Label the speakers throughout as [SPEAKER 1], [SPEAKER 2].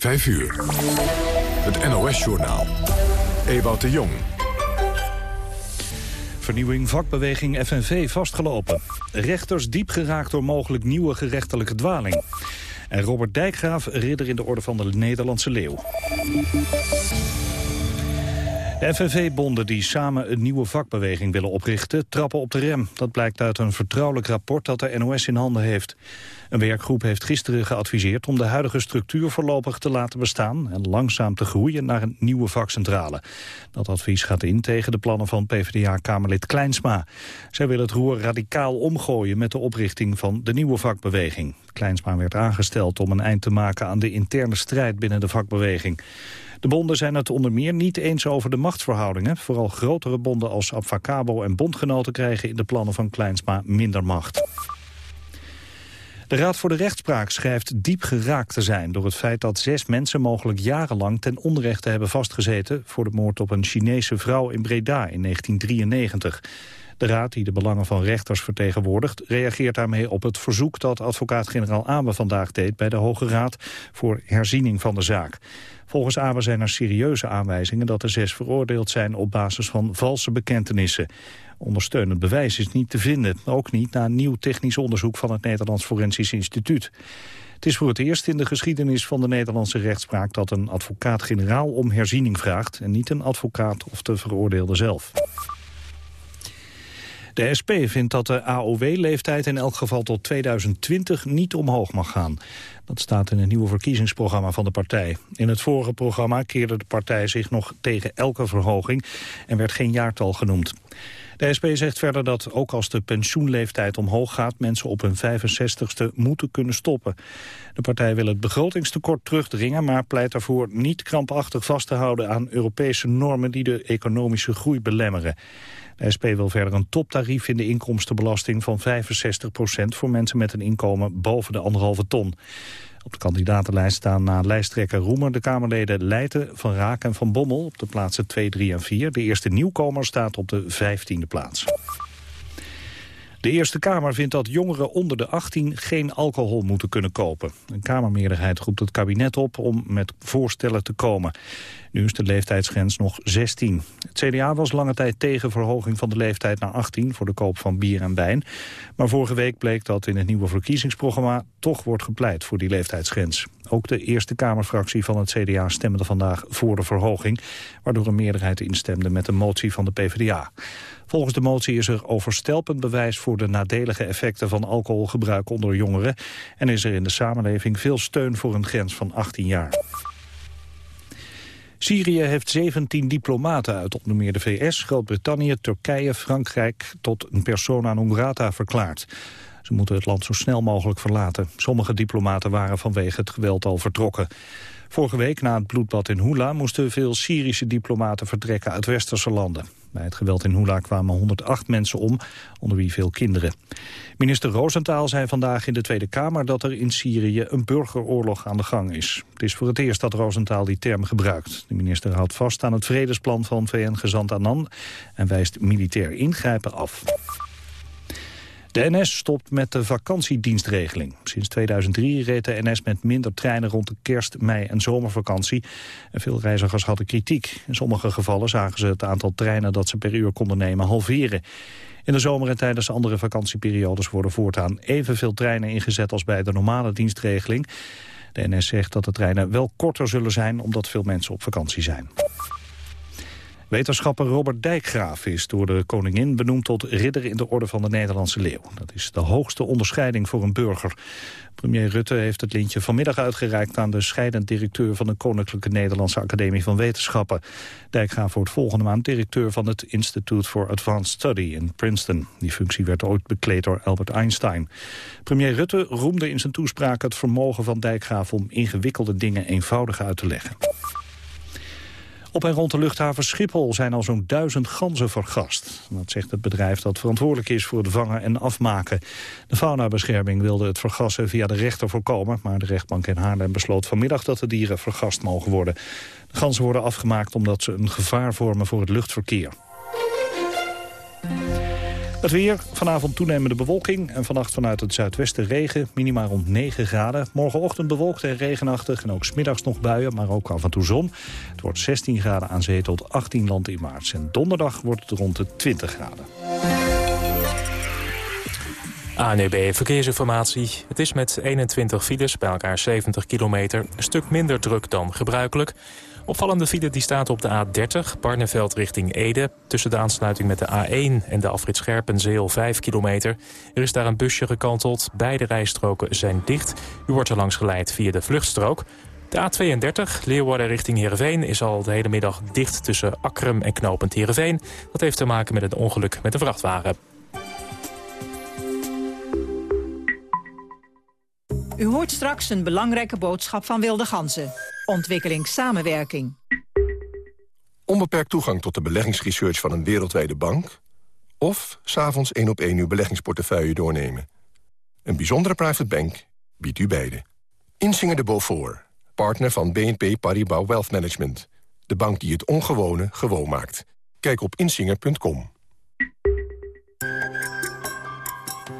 [SPEAKER 1] 5 uur. Het NOS-journaal. Ewout de Jong.
[SPEAKER 2] Vernieuwing vakbeweging FNV vastgelopen. Rechters diep geraakt door mogelijk nieuwe gerechtelijke dwaling. En Robert Dijkgraaf, ridder in de orde van de Nederlandse Leeuw. De FNV-bonden die samen een nieuwe vakbeweging willen oprichten... trappen op de rem. Dat blijkt uit een vertrouwelijk rapport dat de NOS in handen heeft. Een werkgroep heeft gisteren geadviseerd om de huidige structuur voorlopig te laten bestaan... en langzaam te groeien naar een nieuwe vakcentrale. Dat advies gaat in tegen de plannen van PvdA-kamerlid Kleinsma. Zij wil het roer radicaal omgooien met de oprichting van de nieuwe vakbeweging. Kleinsma werd aangesteld om een eind te maken aan de interne strijd binnen de vakbeweging. De bonden zijn het onder meer niet eens over de machtsverhoudingen. Vooral grotere bonden als Abfacabo en bondgenoten krijgen in de plannen van Kleinsma minder macht. De Raad voor de Rechtspraak schrijft diep geraakt te zijn... door het feit dat zes mensen mogelijk jarenlang ten onrechte hebben vastgezeten... voor de moord op een Chinese vrouw in Breda in 1993. De raad, die de belangen van rechters vertegenwoordigt... reageert daarmee op het verzoek dat advocaat-generaal Abe vandaag deed... bij de Hoge Raad voor herziening van de zaak. Volgens Abe zijn er serieuze aanwijzingen dat de zes veroordeeld zijn... op basis van valse bekentenissen. Ondersteunend bewijs is niet te vinden. Ook niet na nieuw technisch onderzoek van het Nederlands Forensisch Instituut. Het is voor het eerst in de geschiedenis van de Nederlandse rechtspraak... dat een advocaat-generaal om herziening vraagt... en niet een advocaat of de veroordeelde zelf. De SP vindt dat de AOW-leeftijd in elk geval tot 2020 niet omhoog mag gaan. Dat staat in het nieuwe verkiezingsprogramma van de partij. In het vorige programma keerde de partij zich nog tegen elke verhoging en werd geen jaartal genoemd. De SP zegt verder dat ook als de pensioenleeftijd omhoog gaat... mensen op hun 65ste moeten kunnen stoppen. De partij wil het begrotingstekort terugdringen... maar pleit ervoor niet krampachtig vast te houden aan Europese normen... die de economische groei belemmeren. De SP wil verder een toptarief in de inkomstenbelasting van 65% voor mensen met een inkomen boven de anderhalve ton. Op de kandidatenlijst staan na lijsttrekker Roemer de Kamerleden Leijten, Van Raak en Van Bommel op de plaatsen 2, 3 en 4. De eerste nieuwkomer staat op de 15e plaats. De Eerste Kamer vindt dat jongeren onder de 18 geen alcohol moeten kunnen kopen. Een Kamermeerderheid roept het kabinet op om met voorstellen te komen. Nu is de leeftijdsgrens nog 16. Het CDA was lange tijd tegen verhoging van de leeftijd naar 18 voor de koop van bier en wijn. Maar vorige week bleek dat in het nieuwe verkiezingsprogramma toch wordt gepleit voor die leeftijdsgrens. Ook de Eerste Kamerfractie van het CDA stemde vandaag voor de verhoging, waardoor een meerderheid instemde met de motie van de PvdA. Volgens de motie is er overstelpend bewijs voor de nadelige effecten van alcoholgebruik onder jongeren en is er in de samenleving veel steun voor een grens van 18 jaar. Syrië heeft 17 diplomaten uit onder meer de VS, Groot-Brittannië, Turkije, Frankrijk tot een persona non grata verklaard. Ze moeten het land zo snel mogelijk verlaten. Sommige diplomaten waren vanwege het geweld al vertrokken. Vorige week, na het bloedbad in Hula, moesten veel Syrische diplomaten vertrekken uit westerse landen. Bij het geweld in Hula kwamen 108 mensen om, onder wie veel kinderen. Minister Roosentaal zei vandaag in de Tweede Kamer dat er in Syrië een burgeroorlog aan de gang is. Het is voor het eerst dat Roosentaal die term gebruikt. De minister houdt vast aan het vredesplan van VN-gezant Annan en wijst militair ingrijpen af. De NS stopt met de vakantiedienstregeling. Sinds 2003 reed de NS met minder treinen rond de kerst, mei en zomervakantie. En veel reizigers hadden kritiek. In sommige gevallen zagen ze het aantal treinen dat ze per uur konden nemen halveren. In de zomer en tijdens andere vakantieperiodes worden voortaan evenveel treinen ingezet als bij de normale dienstregeling. De NS zegt dat de treinen wel korter zullen zijn omdat veel mensen op vakantie zijn. Wetenschapper Robert Dijkgraaf is door de koningin benoemd tot ridder in de orde van de Nederlandse leeuw. Dat is de hoogste onderscheiding voor een burger. Premier Rutte heeft het lintje vanmiddag uitgereikt aan de scheidend directeur van de Koninklijke Nederlandse Academie van Wetenschappen. Dijkgraaf wordt volgende maand directeur van het Institute for Advanced Study in Princeton. Die functie werd ooit bekleed door Albert Einstein. Premier Rutte roemde in zijn toespraak het vermogen van Dijkgraaf om ingewikkelde dingen eenvoudig uit te leggen. Op en rond de luchthaven Schiphol zijn al zo'n duizend ganzen vergast. Dat zegt het bedrijf dat verantwoordelijk is voor het vangen en afmaken. De faunabescherming wilde het vergassen via de rechter voorkomen... maar de rechtbank in Haarlem besloot vanmiddag dat de dieren vergast mogen worden. De ganzen worden afgemaakt omdat ze een gevaar vormen voor het luchtverkeer. Het weer, vanavond toenemende bewolking en vannacht vanuit het zuidwesten regen. Minimaal rond 9 graden. Morgenochtend bewolkt en regenachtig en ook smiddags nog buien, maar ook af en toe zon. Het wordt 16 graden aan zee tot 18 land in maart. En donderdag wordt het rond de 20 graden.
[SPEAKER 3] ANEB Verkeersinformatie. Het is met 21 files, bij elkaar 70 kilometer, een stuk minder druk dan gebruikelijk. Opvallende file die staat op de A30, Barneveld richting Ede. Tussen de aansluiting met de A1 en de afrit Scherpenzeel 5 kilometer. Er is daar een busje gekanteld. Beide rijstroken zijn dicht. U wordt er langs geleid via de vluchtstrook. De A32, Leeuwarden richting Heerenveen, is al de hele middag dicht tussen Akrum en Knopend Heerenveen. Dat heeft te maken met een ongeluk met een vrachtwagen.
[SPEAKER 4] U hoort straks een belangrijke boodschap van Wilde Ganzen. Ontwikkelingssamenwerking.
[SPEAKER 5] Onbeperkt toegang tot de beleggingsresearch van een wereldwijde bank... of s'avonds één op één uw beleggingsportefeuille doornemen. Een bijzondere private bank biedt u beide. Insinger de Beaufort, partner van BNP Paribas Wealth Management. De bank die het ongewone gewoon maakt. Kijk op insinger.com.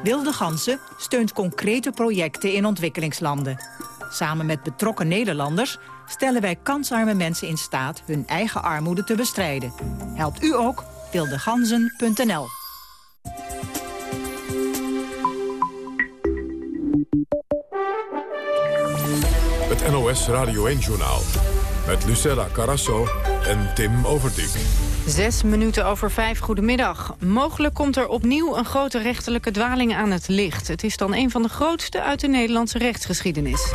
[SPEAKER 4] Wilde Gansen steunt concrete projecten in ontwikkelingslanden. Samen met betrokken Nederlanders stellen wij kansarme mensen in staat hun eigen armoede te bestrijden. Helpt u ook? wildeganzen.nl
[SPEAKER 1] Het NOS Radio 1-journaal met Lucella Carasso en Tim Overdijk.
[SPEAKER 6] Zes minuten over vijf, goedemiddag. Mogelijk komt er opnieuw een grote rechterlijke dwaling aan het licht. Het is dan een van de grootste uit de Nederlandse rechtsgeschiedenis.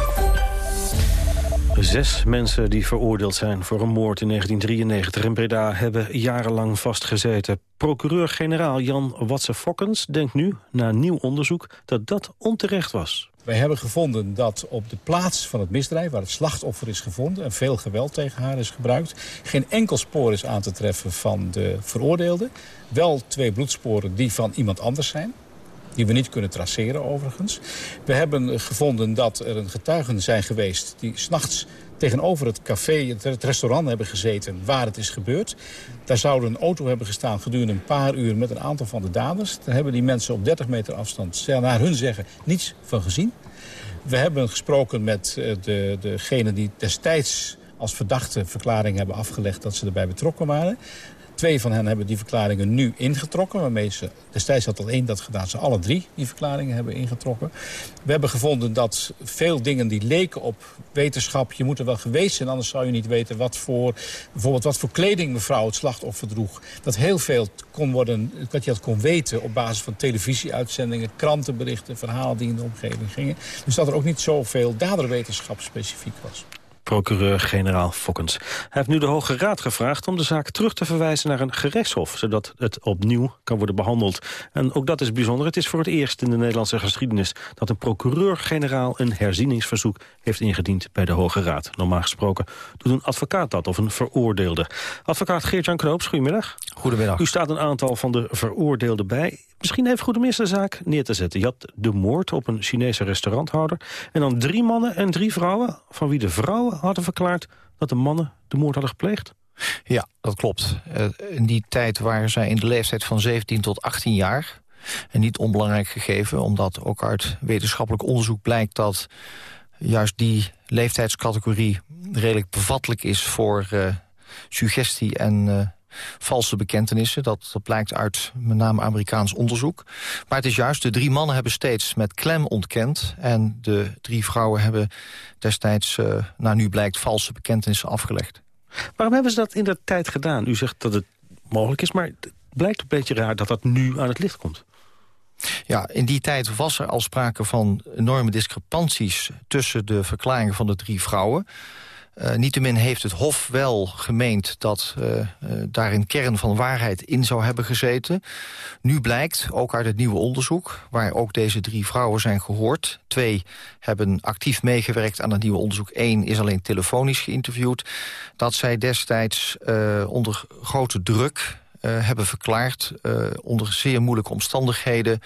[SPEAKER 7] Zes mensen die veroordeeld zijn voor een moord in 1993 in Breda... hebben jarenlang vastgezeten. Procureur-generaal Jan Watse-Fokkens denkt nu, na nieuw onderzoek... dat dat onterecht was.
[SPEAKER 8] Wij hebben gevonden dat op de plaats van het misdrijf... waar het slachtoffer is gevonden en veel geweld tegen haar is gebruikt... geen enkel spoor is aan te treffen van de veroordeelde. Wel twee bloedsporen die van iemand anders zijn die we niet kunnen traceren overigens. We hebben gevonden dat er een getuigen zijn geweest... die s'nachts tegenover het café, het restaurant hebben gezeten waar het is gebeurd. Daar zou een auto hebben gestaan gedurende een paar uur met een aantal van de daders. Daar hebben die mensen op 30 meter afstand, naar hun zeggen, niets van gezien. We hebben gesproken met eh, de, degene die destijds als verdachte verklaring hebben afgelegd dat ze erbij betrokken waren. Twee van hen hebben die verklaringen nu ingetrokken. Waarmee ze, destijds had al één dat gedaan, ze alle drie die verklaringen hebben ingetrokken. We hebben gevonden dat veel dingen die leken op wetenschap... je moet er wel geweest zijn, anders zou je niet weten wat voor... bijvoorbeeld wat voor kleding mevrouw het slachtoffer droeg. Dat heel veel kon worden, dat je dat kon weten op basis van televisieuitzendingen... krantenberichten, verhalen die in de omgeving gingen. Dus dat er ook niet zoveel daderwetenschap specifiek was
[SPEAKER 7] procureur-generaal Fokkens. Hij heeft nu de Hoge Raad gevraagd om de zaak terug te verwijzen naar een gerechtshof... zodat het opnieuw kan worden behandeld. En ook dat is bijzonder. Het is voor het eerst in de Nederlandse geschiedenis... dat een procureur-generaal een herzieningsverzoek heeft ingediend bij de Hoge Raad. Normaal gesproken doet een advocaat dat of een veroordeelde. Advocaat Geert-Jan Knoops, goedemiddag.
[SPEAKER 9] Goedemiddag.
[SPEAKER 7] U staat een aantal van de veroordeelden bij. Misschien even goed om eerst de zaak neer te zetten. Je had de moord op een Chinese restauranthouder... en dan drie mannen en drie vrouwen... van wie de vrouwen hadden verklaard dat de mannen de moord hadden gepleegd?
[SPEAKER 9] Ja, dat klopt. Uh, in die tijd waren zij in de leeftijd van 17 tot 18 jaar. En niet onbelangrijk gegeven, omdat ook uit wetenschappelijk onderzoek blijkt... dat juist die leeftijdscategorie redelijk bevattelijk is voor uh, suggestie en uh, valse bekentenissen. Dat, dat blijkt uit met name Amerikaans onderzoek. Maar het is juist, de drie mannen hebben steeds met klem ontkend... en de drie vrouwen hebben destijds, uh, nou nu blijkt, valse bekentenissen afgelegd.
[SPEAKER 7] Waarom hebben ze dat in de tijd gedaan? U zegt dat het mogelijk is, maar het blijkt een beetje raar dat dat nu aan het licht komt.
[SPEAKER 9] Ja, in die tijd was er al sprake van enorme discrepanties... tussen de verklaringen van de drie vrouwen. Uh, niettemin heeft het Hof wel gemeend dat uh, daar een kern van waarheid in zou hebben gezeten. Nu blijkt, ook uit het nieuwe onderzoek, waar ook deze drie vrouwen zijn gehoord. Twee hebben actief meegewerkt aan het nieuwe onderzoek. Eén is alleen telefonisch geïnterviewd. Dat zij destijds onder grote druk hebben verklaard... Onder zeer moeilijke omstandigheden.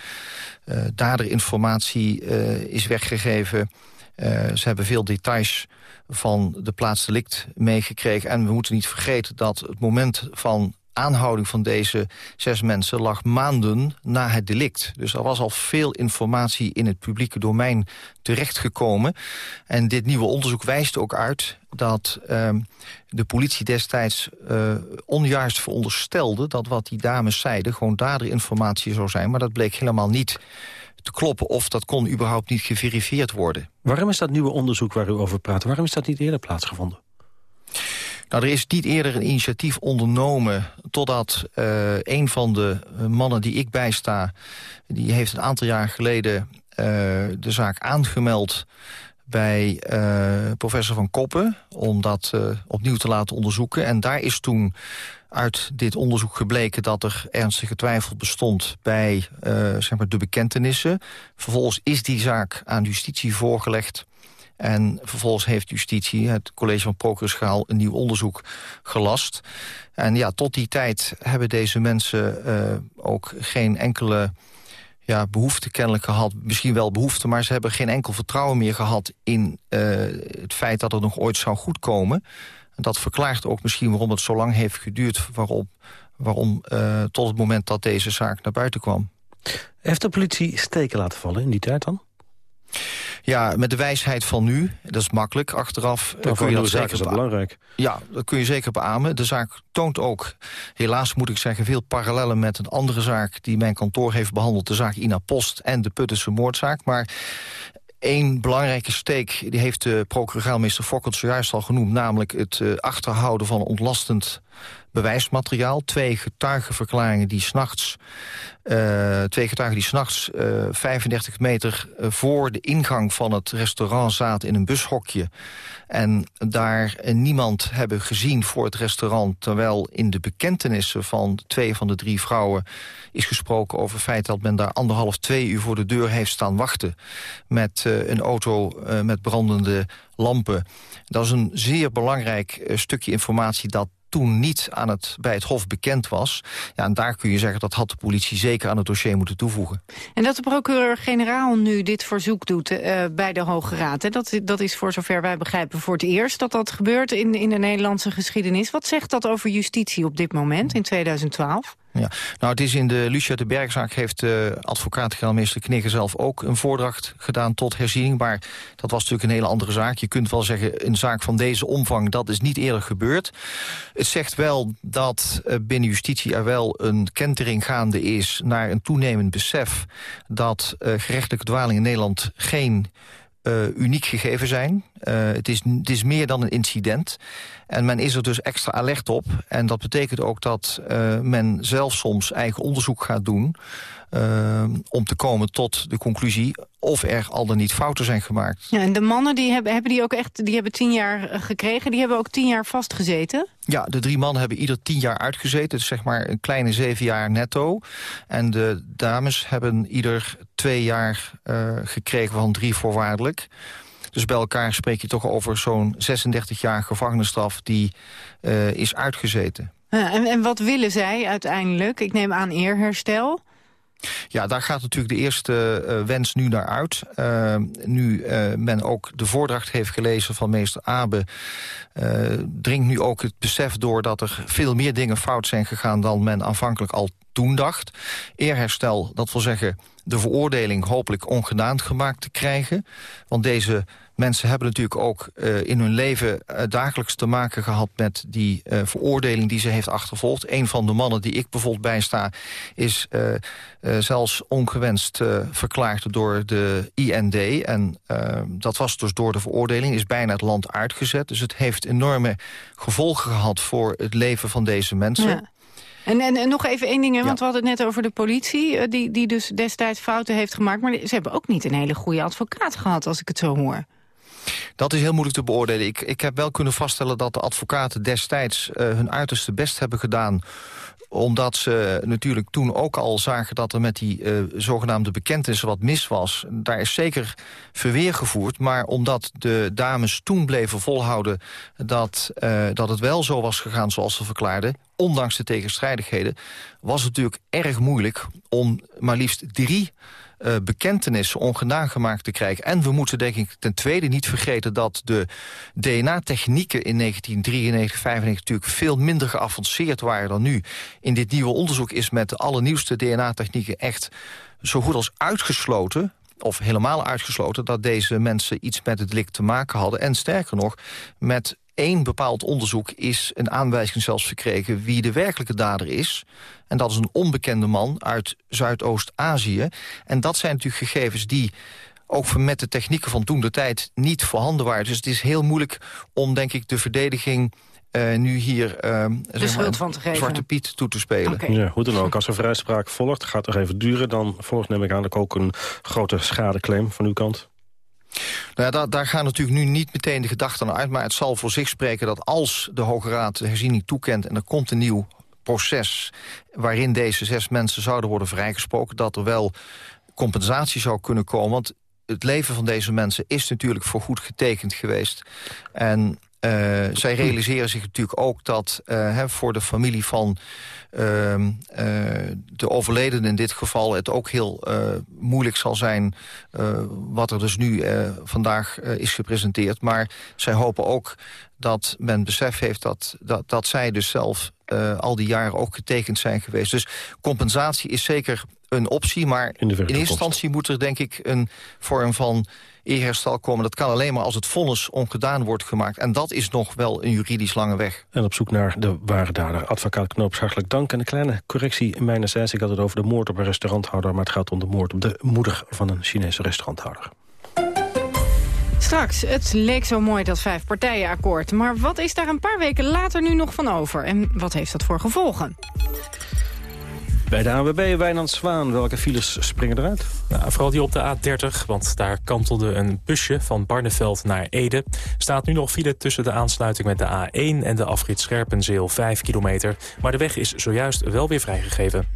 [SPEAKER 9] Uh, daderinformatie is weggegeven. Ze hebben veel details van de plaatsdelict meegekregen. En we moeten niet vergeten dat het moment van aanhouding van deze zes mensen lag maanden na het delict. Dus er was al veel informatie in het publieke domein terechtgekomen. En dit nieuwe onderzoek wijst ook uit dat ehm, de politie destijds uh, onjuist veronderstelde... dat wat die dames zeiden gewoon daderinformatie zou zijn. Maar dat bleek helemaal niet te kloppen of dat kon überhaupt niet geverifieerd worden.
[SPEAKER 7] Waarom is dat nieuwe onderzoek waar u over praat, waarom is dat niet eerder plaatsgevonden?
[SPEAKER 9] Nou, er is niet eerder een initiatief ondernomen... totdat uh, een van de mannen die ik bijsta... die heeft een aantal jaar geleden uh, de zaak aangemeld bij uh, professor Van Koppen... om dat opnieuw te laten onderzoeken. En daar is toen uit dit onderzoek gebleken dat er ernstige twijfel bestond bij uh, zeg maar de bekentenissen. Vervolgens is die zaak aan justitie voorgelegd. En vervolgens heeft justitie, het college van procureurs een nieuw onderzoek gelast. En ja, tot die tijd hebben deze mensen uh, ook geen enkele ja, behoefte kennelijk gehad. Misschien wel behoefte, maar ze hebben geen enkel vertrouwen meer gehad... in uh, het feit dat het nog ooit zou goedkomen. En dat verklaart ook misschien waarom het zo lang heeft geduurd... waarom, waarom uh, tot het moment dat deze zaak naar buiten kwam.
[SPEAKER 7] Heeft de politie steken laten vallen in die tijd dan?
[SPEAKER 9] Ja, met de wijsheid van nu, dat is makkelijk. Achteraf
[SPEAKER 7] nou, kun je dat zeker is dat belangrijk.
[SPEAKER 9] Ja, dat kun je zeker beamen. De zaak toont ook, helaas moet ik zeggen... veel parallellen met een andere zaak die mijn kantoor heeft behandeld. De zaak Ina Post en de Puttense moordzaak. Maar Eén belangrijke steek die heeft de procuraal-minister Fokkert zojuist al genoemd... namelijk het uh, achterhouden van ontlastend bewijsmateriaal. Twee getuigenverklaringen die s'nachts... Uh, twee getuigen die s'nachts uh, 35 meter uh, voor de ingang van het restaurant zaten in een bushokje. En daar niemand hebben gezien voor het restaurant... terwijl in de bekentenissen van twee van de drie vrouwen is gesproken over het feit dat men daar anderhalf, twee uur voor de deur heeft staan wachten. Met een auto met brandende lampen. Dat is een zeer belangrijk stukje informatie dat toen niet aan het, bij het Hof bekend was. Ja, en daar kun je zeggen dat had de politie zeker aan het dossier moeten toevoegen.
[SPEAKER 6] En dat de procureur-generaal nu dit verzoek doet uh, bij de Hoge Raad... Hè, dat, dat is voor zover wij begrijpen voor het eerst dat dat gebeurt in, in de Nederlandse geschiedenis. Wat zegt dat over justitie op dit moment, in 2012?
[SPEAKER 9] Ja, nou het is in de Lucia de Bergzaak heeft uh, advocaat-generaal minister Knigge zelf ook een voordracht gedaan tot herziening. Maar dat was natuurlijk een hele andere zaak. Je kunt wel zeggen, een zaak van deze omvang, dat is niet eerder gebeurd. Het zegt wel dat uh, binnen justitie er wel een kentering gaande is naar een toenemend besef dat uh, gerechtelijke dwaling in Nederland geen uniek gegeven zijn. Het, is, het is meer dan een incident. En men is er dus extra alert op. En dat betekent ook dat uh, men zelf soms eigen onderzoek gaat doen... Uh, om te komen tot de conclusie of er al dan niet fouten zijn gemaakt.
[SPEAKER 6] Ja, en de mannen die hebben, hebben die ook echt die hebben tien jaar gekregen, die hebben ook tien jaar vastgezeten?
[SPEAKER 9] Ja, de drie mannen hebben ieder tien jaar uitgezeten. Dus zeg maar een kleine zeven jaar netto. En de dames hebben ieder twee jaar uh, gekregen van drie voorwaardelijk. Dus bij elkaar spreek je toch over zo'n 36 jaar gevangenisstraf die uh, is uitgezeten.
[SPEAKER 6] Ja, en, en wat willen zij uiteindelijk? Ik neem aan eerherstel.
[SPEAKER 9] Ja, daar gaat natuurlijk de eerste uh, wens nu naar uit. Uh, nu uh, men ook de voordracht heeft gelezen van meester Abe... dringt nu ook het besef door dat er veel meer dingen fout zijn gegaan... dan men aanvankelijk al dacht. Eerherstel, dat wil zeggen de veroordeling hopelijk ongedaan gemaakt te krijgen. Want deze mensen hebben natuurlijk ook uh, in hun leven uh, dagelijks te maken gehad... met die uh, veroordeling die ze heeft achtervolgd. Een van de mannen die ik bijvoorbeeld bijsta... is zelfs ongewenst verklaard door de IND. En dat was dus door de veroordeling, is bijna het land uitgezet. Dus het heeft enorme gevolgen gehad voor het leven van deze mensen...
[SPEAKER 6] En, en, en, nog even één ding, want ja. we hadden het net over de politie... die, die dus destijds fouten heeft gemaakt. Maar ze hebben ook niet een hele goede advocaat gehad, als ik het zo hoor.
[SPEAKER 9] Dat is heel moeilijk te beoordelen. Ik, ik heb wel kunnen vaststellen dat de advocaten destijds uh, hun uiterste best hebben gedaan omdat ze natuurlijk toen ook al zagen dat er met die uh, zogenaamde bekentenissen wat mis was. Daar is zeker verweer gevoerd. Maar omdat de dames toen bleven volhouden dat, uh, dat het wel zo was gegaan zoals ze verklaarden... ondanks de tegenstrijdigheden, was het natuurlijk erg moeilijk om maar liefst drie uh, bekentenissen ongedaan gemaakt te krijgen. En we moeten denk ik ten tweede niet vergeten dat de DNA-technieken in 1993, 95 natuurlijk veel minder geavanceerd waren dan nu. In dit nieuwe onderzoek is met de allernieuwste DNA-technieken echt zo goed als uitgesloten of helemaal uitgesloten... dat deze mensen iets met het delict te maken hadden. En sterker nog, met één bepaald onderzoek is een aanwijzing zelfs verkregen... wie de werkelijke dader is. En dat is een onbekende man uit Zuidoost-Azië. En dat zijn natuurlijk gegevens die ook met de technieken van toen de tijd niet voorhanden waren. Dus het is heel moeilijk om, denk ik, de verdediging uh, nu hier uh,
[SPEAKER 6] de schuld van te geven.
[SPEAKER 9] Zwarte Piet toe te spelen.
[SPEAKER 7] Okay. Ja, hoe dan ook, als er vrijspraak volgt, gaat het nog even duren... dan volgt neem ik aan ook een grote schadeclaim van uw kant.
[SPEAKER 9] Nou ja, daar, daar gaan natuurlijk nu niet meteen de gedachten uit... maar het zal voor zich spreken dat als de Hoge Raad de herziening toekent... en er komt een nieuw proces waarin deze zes mensen zouden worden vrijgesproken... dat er wel compensatie zou kunnen komen. Want het leven van deze mensen is natuurlijk voorgoed getekend geweest. En uh, zij realiseren zich natuurlijk ook dat uh, voor de familie van uh, de overledene in dit geval... het ook heel moeilijk zal zijn wat er dus nu vandaag is gepresenteerd. Maar zij hopen ook dat men besef heeft dat, dat, dat zij dus zelf al die jaren ook getekend zijn geweest. Dus compensatie is zeker een optie, maar in, in eerste instantie moet er denk ik een vorm van eerherstel komen. Dat kan alleen maar als het vonnis ongedaan wordt gemaakt. En dat is nog wel een juridisch lange weg.
[SPEAKER 7] En op zoek naar de ware dader. Advocaat Knoops, hartelijk dank. En een kleine correctie in mijn zijs. Ik had het over de moord op een restauranthouder... maar het gaat om de moord op de moeder van een Chinese restauranthouder.
[SPEAKER 6] Straks, het leek zo mooi dat vijf partijenakkoord. Maar wat is daar een paar weken later nu nog van over? En wat heeft dat voor gevolgen?
[SPEAKER 7] Bij de ANWB, Wijnand Zwaan, welke files springen eruit?
[SPEAKER 3] Nou, vooral die op de A30, want daar kantelde een busje van Barneveld naar Ede. Staat nu nog file tussen de aansluiting met de A1 en de afrit Scherpenzeel 5 kilometer. Maar de weg is zojuist wel weer vrijgegeven.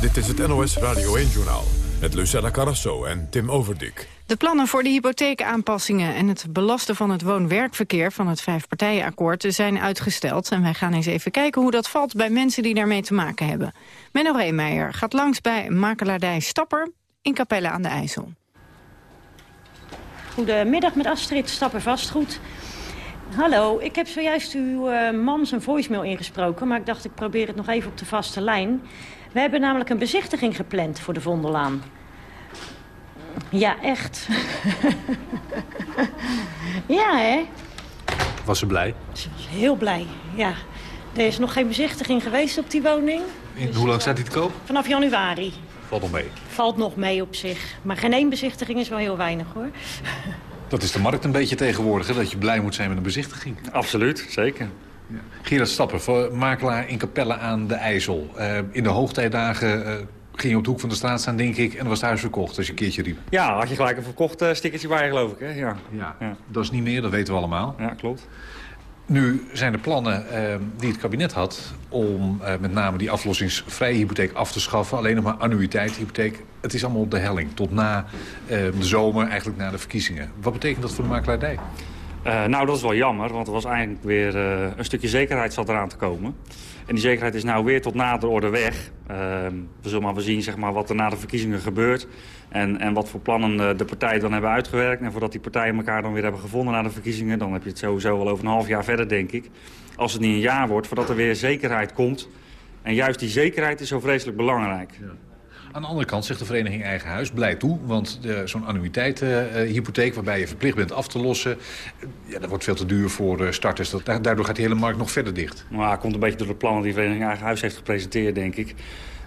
[SPEAKER 1] Dit is het NOS Radio 1-journaal met Lucella Carrasso en Tim Overdik.
[SPEAKER 6] De plannen voor de hypotheekaanpassingen en het belasten van het woon-werkverkeer van het vijfpartijenakkoord zijn uitgesteld. En wij gaan eens even kijken hoe dat valt bij mensen die daarmee te maken hebben. Menno Reemeijer gaat langs bij makelaardij Stapper in Capelle aan de IJssel.
[SPEAKER 10] Goedemiddag met Astrid, Stapper Vastgoed. Hallo, ik heb zojuist uw uh, man zijn voicemail ingesproken... maar ik dacht ik probeer het nog even op de vaste lijn. We hebben namelijk een bezichtiging gepland voor de Vondellaan. Ja, echt. ja, hè?
[SPEAKER 11] Was ze blij?
[SPEAKER 10] Ze was heel blij, ja. Er is nog geen bezichtiging geweest op die woning.
[SPEAKER 11] In, hoe lang staat die te koop?
[SPEAKER 10] Vanaf januari.
[SPEAKER 11] Valt nog mee?
[SPEAKER 10] Valt nog mee op zich. Maar geen één bezichtiging is wel heel weinig, hoor.
[SPEAKER 11] Dat is de markt een beetje tegenwoordig, hè? dat je blij moet zijn met een bezichtiging.
[SPEAKER 12] Absoluut, zeker.
[SPEAKER 11] Ja. Gerard Stappen, makelaar in Capelle aan de IJssel. Uh, in de hoogtijdagen uh, ging je op de hoek van de straat staan, denk ik... en was het huis verkocht als je een keertje riep.
[SPEAKER 12] Ja, had je gelijk een verkocht uh, stickertje bij, geloof ik. Hè? Ja.
[SPEAKER 11] Ja, ja. dat is niet meer, dat weten we allemaal.
[SPEAKER 12] Ja, klopt.
[SPEAKER 11] Nu zijn er plannen uh, die het kabinet had om uh, met name die aflossingsvrije hypotheek af te schaffen. Alleen nog maar annuïteitshypotheek. Het is allemaal op de helling. Tot na uh, de zomer, eigenlijk na de verkiezingen. Wat betekent dat voor de makelaardij?
[SPEAKER 12] nou, dat is wel jammer, want er was eigenlijk weer een stukje zekerheid zat eraan te komen. En die zekerheid is nou weer tot nader orde weg. Ehm, we zullen maar zien zeg maar, wat er na de verkiezingen gebeurt. En, en wat voor plannen de partijen dan hebben uitgewerkt. En voordat die partijen elkaar dan weer hebben gevonden na de verkiezingen... dan heb je het sowieso wel over een half jaar verder, denk ik. Als het niet een jaar wordt, voordat er weer zekerheid komt. En juist die zekerheid is zo vreselijk belangrijk. Ja.
[SPEAKER 11] Aan de andere kant zegt de vereniging Eigen Huis, blij toe. Want zo'n annuïteitshypotheek uh, waarbij je verplicht bent af te lossen... ja, dat wordt veel te duur voor starters. Dat, daardoor gaat de hele markt nog verder dicht.
[SPEAKER 12] Nou, komt een beetje door de plannen die de vereniging Eigen Huis heeft gepresenteerd, denk ik.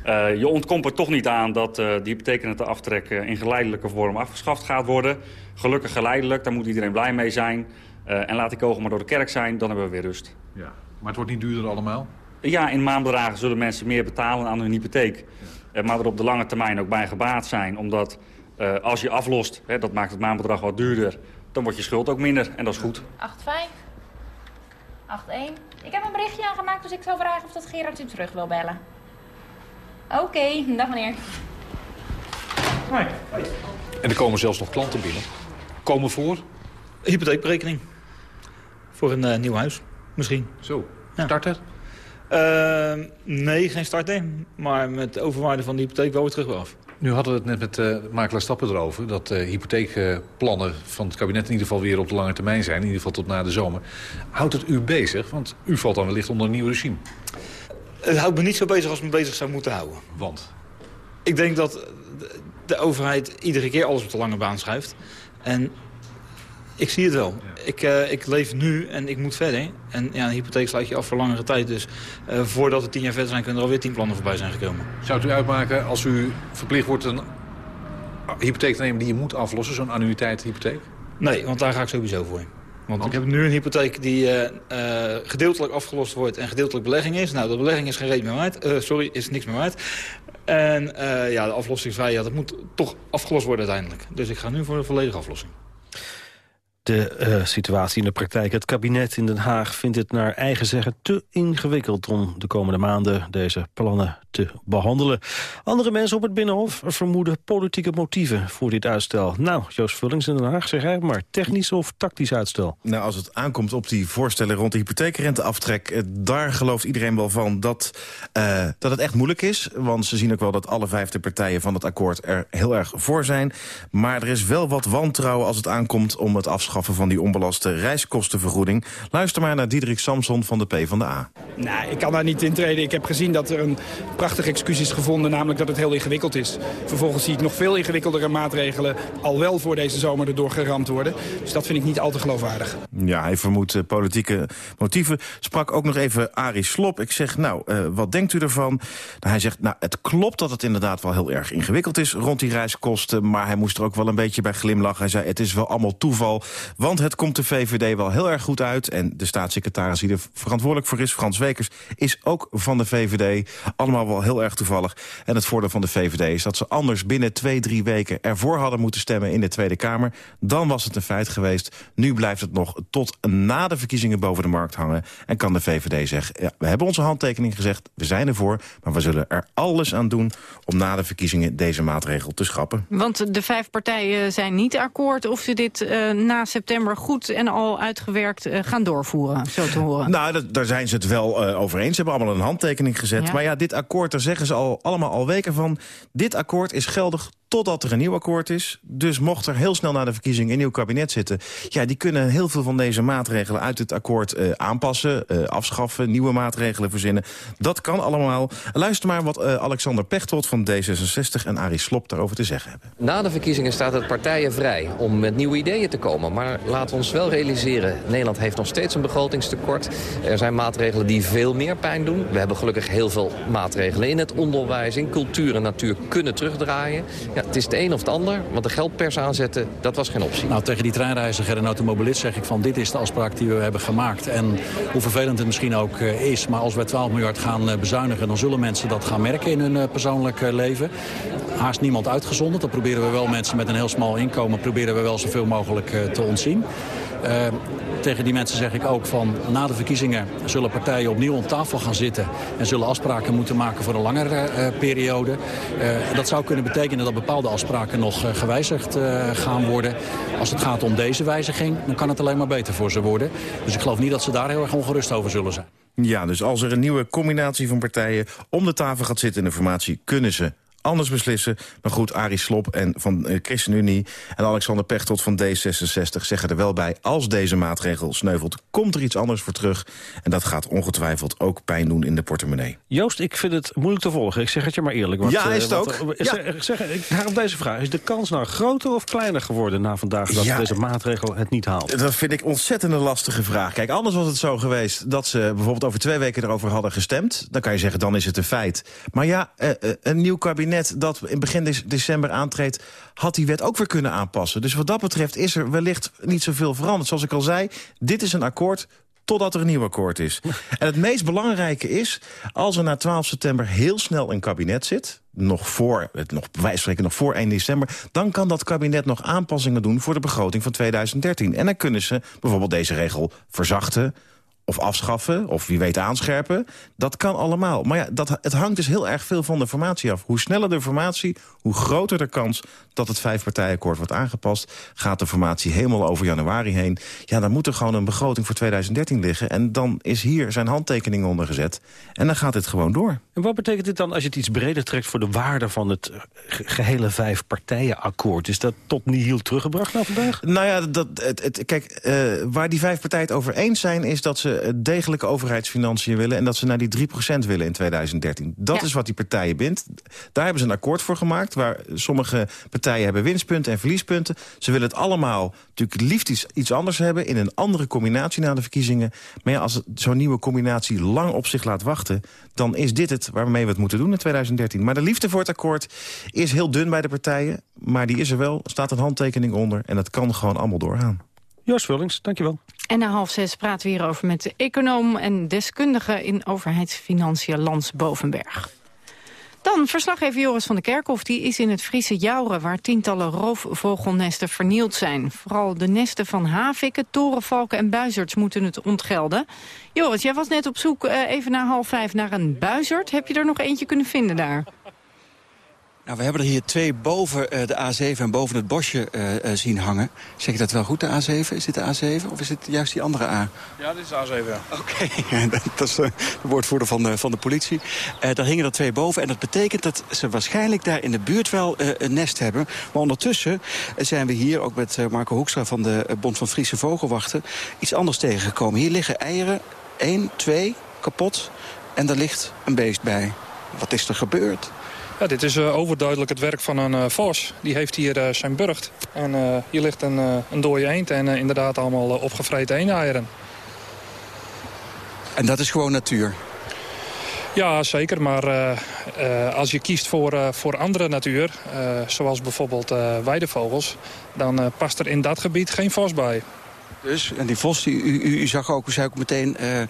[SPEAKER 12] Uh, je ontkomt er toch niet aan dat uh, die hypotheekrenteaftrek aftrek in geleidelijke vorm afgeschaft gaat worden. Gelukkig geleidelijk, daar moet iedereen blij mee zijn. Uh, en laat die kogel maar door de kerk zijn, dan hebben we weer rust.
[SPEAKER 11] Ja. Maar het wordt niet duurder allemaal?
[SPEAKER 12] Ja, in maandbedragen zullen mensen meer betalen aan hun hypotheek. Ja. Maar er op de lange termijn ook bij gebaat zijn. Omdat als je aflost, hè, dat maakt het maandbedrag wat duurder... dan wordt je schuld ook minder en dat is goed.
[SPEAKER 13] 8-5. 8-1. Ik heb een berichtje aangemaakt, dus ik zou vragen of dat Gerard u terug wil bellen. Oké, okay, dag meneer.
[SPEAKER 11] Hoi. En er komen zelfs nog klanten binnen. Komen voor?
[SPEAKER 14] Hypotheekberekening. Voor een uh, nieuw huis, misschien.
[SPEAKER 11] Zo, starter?
[SPEAKER 14] Uh, nee, geen starter. Maar met de overwaarde van de hypotheek wel weer terug wel af.
[SPEAKER 11] Nu hadden we het net met uh, makelaar Stappen erover... dat uh, hypotheekplannen van het kabinet in ieder geval weer op de lange termijn zijn. In ieder geval tot na de zomer. Houdt het u bezig? Want u valt dan wellicht onder een nieuw regime.
[SPEAKER 14] Het houdt me niet zo bezig als me bezig zou moeten houden.
[SPEAKER 11] Want?
[SPEAKER 14] Ik denk dat de overheid iedere keer alles op de lange baan schuift. En ik zie het wel. Ik, uh, ik leef nu en ik moet verder. En ja, een hypotheek sluit je af voor langere tijd. Dus uh, voordat we tien jaar verder zijn, kunnen er alweer tien plannen voorbij zijn gekomen.
[SPEAKER 11] Zou het u uitmaken als u verplicht wordt een hypotheek te nemen die je moet aflossen? Zo'n annuïteitshypotheek?
[SPEAKER 14] Nee, want daar ga ik sowieso voor. Want, want? ik heb nu een hypotheek die uh, gedeeltelijk afgelost wordt en gedeeltelijk belegging is. Nou, de belegging is geen reet meer waard. sorry, is niks meer waard. En ja, de aflossingsvrij, ja, dat moet toch afgelost worden uiteindelijk. Dus ik ga nu voor de volledige aflossing
[SPEAKER 7] de uh, situatie in de praktijk. Het kabinet in Den Haag vindt het naar eigen zeggen te ingewikkeld... om de komende maanden deze plannen te behandelen. Andere mensen op het Binnenhof vermoeden politieke motieven voor dit uitstel. Nou, Joost Vullings in Den Haag, zeg hij maar tachtisch of tactisch uitstel?
[SPEAKER 15] Nou, als het aankomt op die voorstellen rond de hypotheekrenteaftrek... Eh, daar gelooft iedereen wel van dat, uh, dat het echt moeilijk is. Want ze zien ook wel dat alle vijfde partijen van het akkoord er heel erg voor zijn. Maar er is wel wat wantrouwen als het aankomt om het afschaffen van die onbelaste reiskostenvergoeding. Luister maar naar Diederik Samson van de PvdA.
[SPEAKER 16] Nou, ik kan daar niet in treden. Ik heb gezien dat er een prachtige excuus gevonden, namelijk dat het heel ingewikkeld is. Vervolgens zie ik nog veel ingewikkeldere maatregelen al wel voor deze zomer erdoor geramd worden. Dus dat vind ik niet al te geloofwaardig.
[SPEAKER 15] Ja, hij vermoedt uh, politieke motieven. Sprak ook nog even Arie Slop. Ik zeg, nou, uh, wat denkt u ervan? Nou, hij zegt, nou, het klopt dat het inderdaad wel heel erg ingewikkeld is rond die reiskosten. Maar hij moest er ook wel een beetje bij glimlachen. Hij zei, het is wel allemaal toeval. Want het komt de VVD wel heel erg goed uit. En de staatssecretaris die er verantwoordelijk voor is, Frans Wekers, is ook van de VVD. Allemaal heel erg toevallig. En het voordeel van de VVD is dat ze anders binnen twee, drie weken ervoor hadden moeten stemmen in de Tweede Kamer. Dan was het een feit geweest. Nu blijft het nog tot na de verkiezingen boven de markt hangen. En kan de VVD zeggen, ja, we hebben onze handtekening gezegd, we zijn ervoor. Maar we zullen er alles aan doen om na de verkiezingen deze maatregel te schrappen.
[SPEAKER 6] Want de vijf partijen zijn niet akkoord of ze dit uh, na september goed en al uitgewerkt uh, gaan doorvoeren, zo te horen.
[SPEAKER 15] Nou, daar zijn ze het wel uh, over eens. Ze hebben allemaal een handtekening gezet. Ja. Maar ja, dit akkoord, daar zeggen ze al allemaal al weken van... dit akkoord is geldig totdat er een nieuw akkoord is. Dus mocht er heel snel na de verkiezing een nieuw kabinet zitten... ja, die kunnen heel veel van deze maatregelen uit het akkoord uh, aanpassen... Uh, afschaffen, nieuwe maatregelen verzinnen. Dat kan allemaal. Luister maar wat uh, Alexander Pechtold van D66 en Arie Slop daarover te zeggen hebben.
[SPEAKER 17] Na de verkiezingen staat het partijen vrij om met nieuwe ideeën te komen. Maar we ons wel realiseren, Nederland heeft nog steeds een begrotingstekort. Er zijn maatregelen die veel meer pijn doen. We hebben gelukkig heel veel maatregelen in het onderwijs, in cultuur en natuur kunnen terugdraaien. Het is het een of het ander, want de geldpers aanzetten, dat was geen optie.
[SPEAKER 18] Nou, tegen die treinreiziger en automobilist zeg ik van dit is de afspraak die we hebben gemaakt. En hoe vervelend het misschien ook uh, is, maar als we 12 miljard gaan uh, bezuinigen... dan zullen mensen dat gaan merken in hun uh, persoonlijk leven. Haast niemand uitgezonderd. Dan proberen we wel mensen met een heel smal inkomen... proberen we wel zoveel mogelijk te ontzien. Tegen die mensen zeg ik ook van na de verkiezingen zullen partijen opnieuw om tafel gaan zitten en zullen afspraken moeten maken voor een langere uh, periode. Uh, dat zou kunnen betekenen dat bepaalde afspraken nog gewijzigd gaan worden. Als het gaat om deze wijziging, dan kan het alleen maar beter voor ze worden. Dus ik geloof niet dat ze daar heel erg ongerust over zullen zijn.
[SPEAKER 15] Ja, dus als er een nieuwe combinatie van partijen om de tafel gaat zitten in de formatie... kunnen ze anders beslissen. Maar goed, Arie Slop en van de ChristenUnie en Alexander Pechtold van D66 zeggen er wel bij... als deze maatregel sneuvelt, komt er iets anders voor terug. En dat gaat ongetwijfeld ook pijn doen in de portemonnee.
[SPEAKER 7] Joost, ik vind het moeilijk te volgen. Ik zeg het je maar eerlijk. Want,
[SPEAKER 15] ja, is het
[SPEAKER 7] ook.
[SPEAKER 15] Uh,
[SPEAKER 7] ja. Zeg, zeg, ik, op deze vraag. Is de kans nou groter of kleiner geworden na vandaag... dat ja, deze maatregel het niet haalt?
[SPEAKER 15] Dat vind ik ontzettend een lastige vraag. Kijk, anders was het zo geweest dat ze bijvoorbeeld over twee weken erover hadden gestemd. Dan kan je zeggen, dan is het een feit. Maar ja, een nieuw kabinet dat in begin december aantreedt... had die wet ook weer kunnen aanpassen. Dus wat dat betreft is er wellicht niet zoveel veranderd. Zoals ik al zei, dit is een akkoord totdat er een nieuw akkoord is. En het meest belangrijke is, als er na 12 september heel snel een kabinet zit... nog voor, nog, wij spreken nog voor 1 december... dan kan dat kabinet nog aanpassingen doen voor de begroting van 2013. En dan kunnen ze bijvoorbeeld deze regel verzachten of afschaffen, of wie weet aanscherpen. Dat kan allemaal. Maar ja, dat, het hangt dus heel erg veel van de formatie af. Hoe sneller de formatie, hoe groter de kans dat het vijfpartijenakkoord wordt aangepast. Gaat de formatie helemaal over januari heen. Ja, dan moet er gewoon een begroting voor 2013 liggen. En dan is hier zijn handtekening onder gezet. En dan gaat dit gewoon door.
[SPEAKER 7] En wat betekent dit dan als je het iets breder trekt... voor de waarde van het gehele vijfpartijenakkoord? Is dat tot nihil teruggebracht naar vandaag?
[SPEAKER 15] Nou ja, dat, het, het, kijk, uh, waar die vijf partijen het over eens zijn... is dat ze degelijke overheidsfinanciën willen... en dat ze naar die 3% willen in 2013. Dat is wat die partijen bindt. Daar hebben ze een akkoord voor gemaakt... waar sommige partijen hebben winstpunten en verliespunten. Ze willen het allemaal natuurlijk liefst iets, iets anders hebben... in een andere combinatie na de verkiezingen. Maar ja, als zo'n nieuwe combinatie lang op zich laat wachten... dan is dit het waarmee we het moeten doen in 2013. Maar de liefde voor het akkoord is heel dun bij de partijen. Maar die is er wel, staat een handtekening onder... en dat kan gewoon allemaal doorgaan.
[SPEAKER 7] Joost Vullings, dankjewel.
[SPEAKER 6] En na half zes praten we hierover met de econoom en deskundige in overheidsfinanciën Lans Bovenberg. Dan verslaggever Joris van der Kerkhof. Die is in het Friese Jouren... waar tientallen roofvogelnesten vernield zijn. Vooral de nesten van havikken, torenvalken en buizerds moeten het ontgelden. Joris, jij was net op zoek uh, even na half vijf naar een buizerd. Heb je er nog eentje kunnen vinden daar?
[SPEAKER 19] Nou, we hebben er hier twee boven uh, de A7 en boven het bosje uh, uh, zien hangen. Zeg je dat wel goed, de A7? Is dit de A7 of is het juist die andere A?
[SPEAKER 20] Ja, dit is de A7, ja.
[SPEAKER 19] Oké, okay. dat is de woordvoerder van de, van de politie. daar hingen er twee boven en dat betekent dat ze waarschijnlijk daar in de buurt wel een nest hebben. Maar ondertussen zijn we hier, ook met Marco Hoekstra van de Bond van Friese Vogelwachten... iets anders tegengekomen. Hier liggen eieren, één, twee, kapot en er ligt een beest bij. Wat is er gebeurd?
[SPEAKER 20] Ja, dit is uh, overduidelijk het werk van een uh, vos. Die heeft hier uh, zijn burcht. En hier ligt een, een dode eend en inderdaad allemaal opgevreten eendeieren.
[SPEAKER 19] En dat is gewoon natuur?
[SPEAKER 20] Ja, zeker. Maar als je kiest voor, voor andere natuur, zoals bijvoorbeeld weidevogels... dan past er in dat gebied geen vos bij.
[SPEAKER 19] Dus, en die Vos, die, u, u, zag ook, u zei ook meteen uh, uh,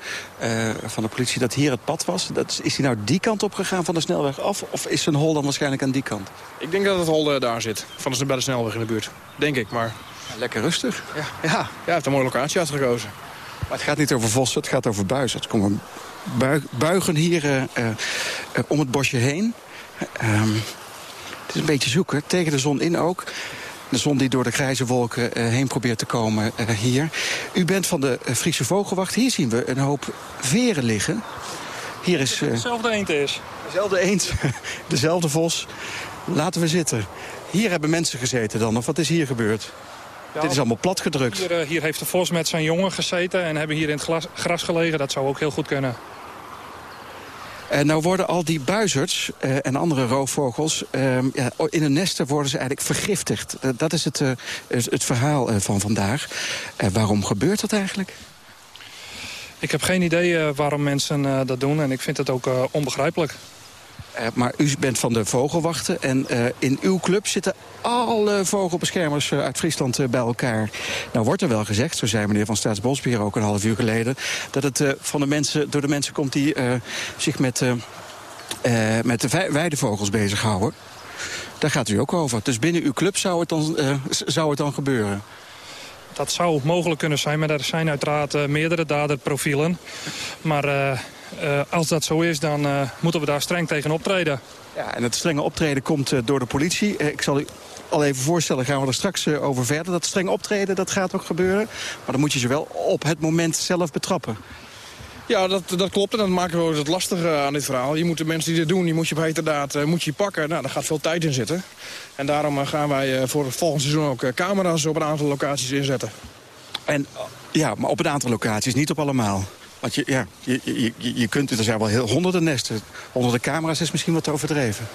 [SPEAKER 19] van de politie dat hier het pad was. Dat, is hij nou die kant op gegaan van de snelweg af? Of is zijn hol dan waarschijnlijk aan die kant?
[SPEAKER 20] Ik denk dat het hol uh, daar zit, van de, bij de snelweg in de buurt. Denk ik, maar...
[SPEAKER 19] Ja, lekker rustig.
[SPEAKER 20] Ja, ja. ja, hij heeft een mooie locatie uitgekozen.
[SPEAKER 19] Maar het gaat niet over vossen, het gaat over buizen. Het komen buigen hier om het bosje heen. Um, het is een beetje zoeken, tegen de zon in ook. De zon die door de grijze wolken uh, heen probeert te komen uh, hier. U bent van de uh, Friese Vogelwacht. Hier zien we een hoop veren liggen. Hier is...
[SPEAKER 20] Dezelfde eend is.
[SPEAKER 19] Dezelfde eend, dezelfde vos. Laten we zitten. Hier hebben mensen gezeten dan, of wat is hier gebeurd? Ja, Dit is allemaal platgedrukt.
[SPEAKER 20] Hier, hier heeft de vos met zijn jongen gezeten en hebben hier in het glas, gras gelegen. Dat zou ook heel goed kunnen.
[SPEAKER 19] Uh, nou worden al die buizerds uh, en andere roofvogels... Uh, ja, in hun nesten worden ze eigenlijk vergiftigd. dat is het, het verhaal van vandaag. waarom gebeurt dat eigenlijk?
[SPEAKER 20] Ik heb geen idee waarom mensen dat doen en ik vind het ook onbegrijpelijk.
[SPEAKER 19] Uh, maar u bent van de vogelwachten en uh, in uw club zitten alle vogelbeschermers uh, uit Friesland bij elkaar. Nou wordt er wel gezegd, zo zei meneer van Staatsbosbeheer ook een half uur geleden... dat het van de mensen, door de mensen komt die zich met, met de weidevogels bezighouden. Daar gaat u ook over. Dus binnen uw club zou het dan, zou het dan gebeuren?
[SPEAKER 20] Dat zou mogelijk kunnen zijn, maar er zijn uiteraard meerdere daderprofielen. Maar uh, als dat zo is, dan uh, moeten we daar streng tegen optreden.
[SPEAKER 19] Ja, en het strenge optreden komt uh, door de politie. ik zal u al even voorstellen, gaan we er straks over verder. Dat streng optreden, dat gaat ook gebeuren. Maar dan moet je ze wel op het moment zelf betrappen.
[SPEAKER 20] Ja, dat, dat klopt. En dat maken we het lastige aan dit verhaal. Je moet de mensen die dit doen, die moet je bij heterdaad moet je pakken. Nou, daar gaat veel tijd in zitten. En daarom gaan wij voor het volgende seizoen ook camera's op een aantal locaties inzetten.
[SPEAKER 19] En ja, maar op een aantal locaties, niet op allemaal. Want je, ja, je, je, je kunt, er zijn wel heel, honderden nesten. Honderden camera's is misschien wat overdreven.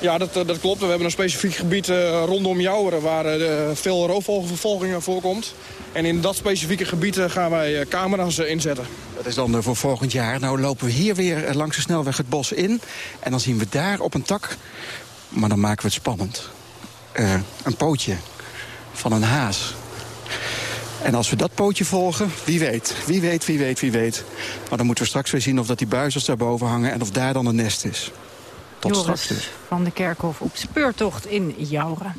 [SPEAKER 20] Ja, dat, dat klopt. We hebben een specifiek gebied uh, rondom Jouweren... waar uh, veel roofvogelvervolging voorkomt. En in dat specifieke gebied uh, gaan wij camera's inzetten.
[SPEAKER 19] Dat is dan voor volgend jaar. Nou lopen we hier weer langs de snelweg het bos in. En dan zien we daar op een tak... maar dan maken we het spannend. een pootje van een haas. En als we dat pootje volgen, wie weet, wie weet, wie weet, wie weet. Maar dan moeten we straks weer zien of dat die buizers daarboven hangen... en of daar dan een nest is. Tot
[SPEAKER 6] Joris
[SPEAKER 19] straks dus.
[SPEAKER 6] van de Kerkhof op speurtocht in Jouren.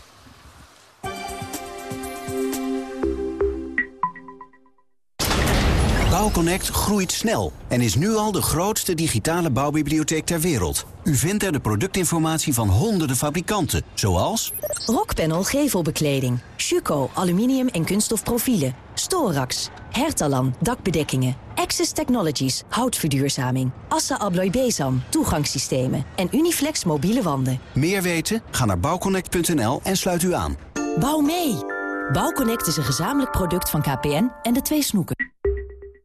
[SPEAKER 21] Bouwconnect groeit snel en is nu al de grootste digitale bouwbibliotheek ter wereld. U vindt er de productinformatie van honderden fabrikanten, zoals...
[SPEAKER 22] Rockpanel gevelbekleding, Schuko aluminium en kunststof profielen, Storax, Hertalan dakbedekkingen, Access Technologies houtverduurzaming, Assa Abloy Bezam toegangssystemen en Uniflex mobiele wanden.
[SPEAKER 21] Meer weten? Ga naar bouwconnect.nl en sluit u aan.
[SPEAKER 22] Bouw mee! Bouwconnect is een gezamenlijk product van KPN en de twee snoeken.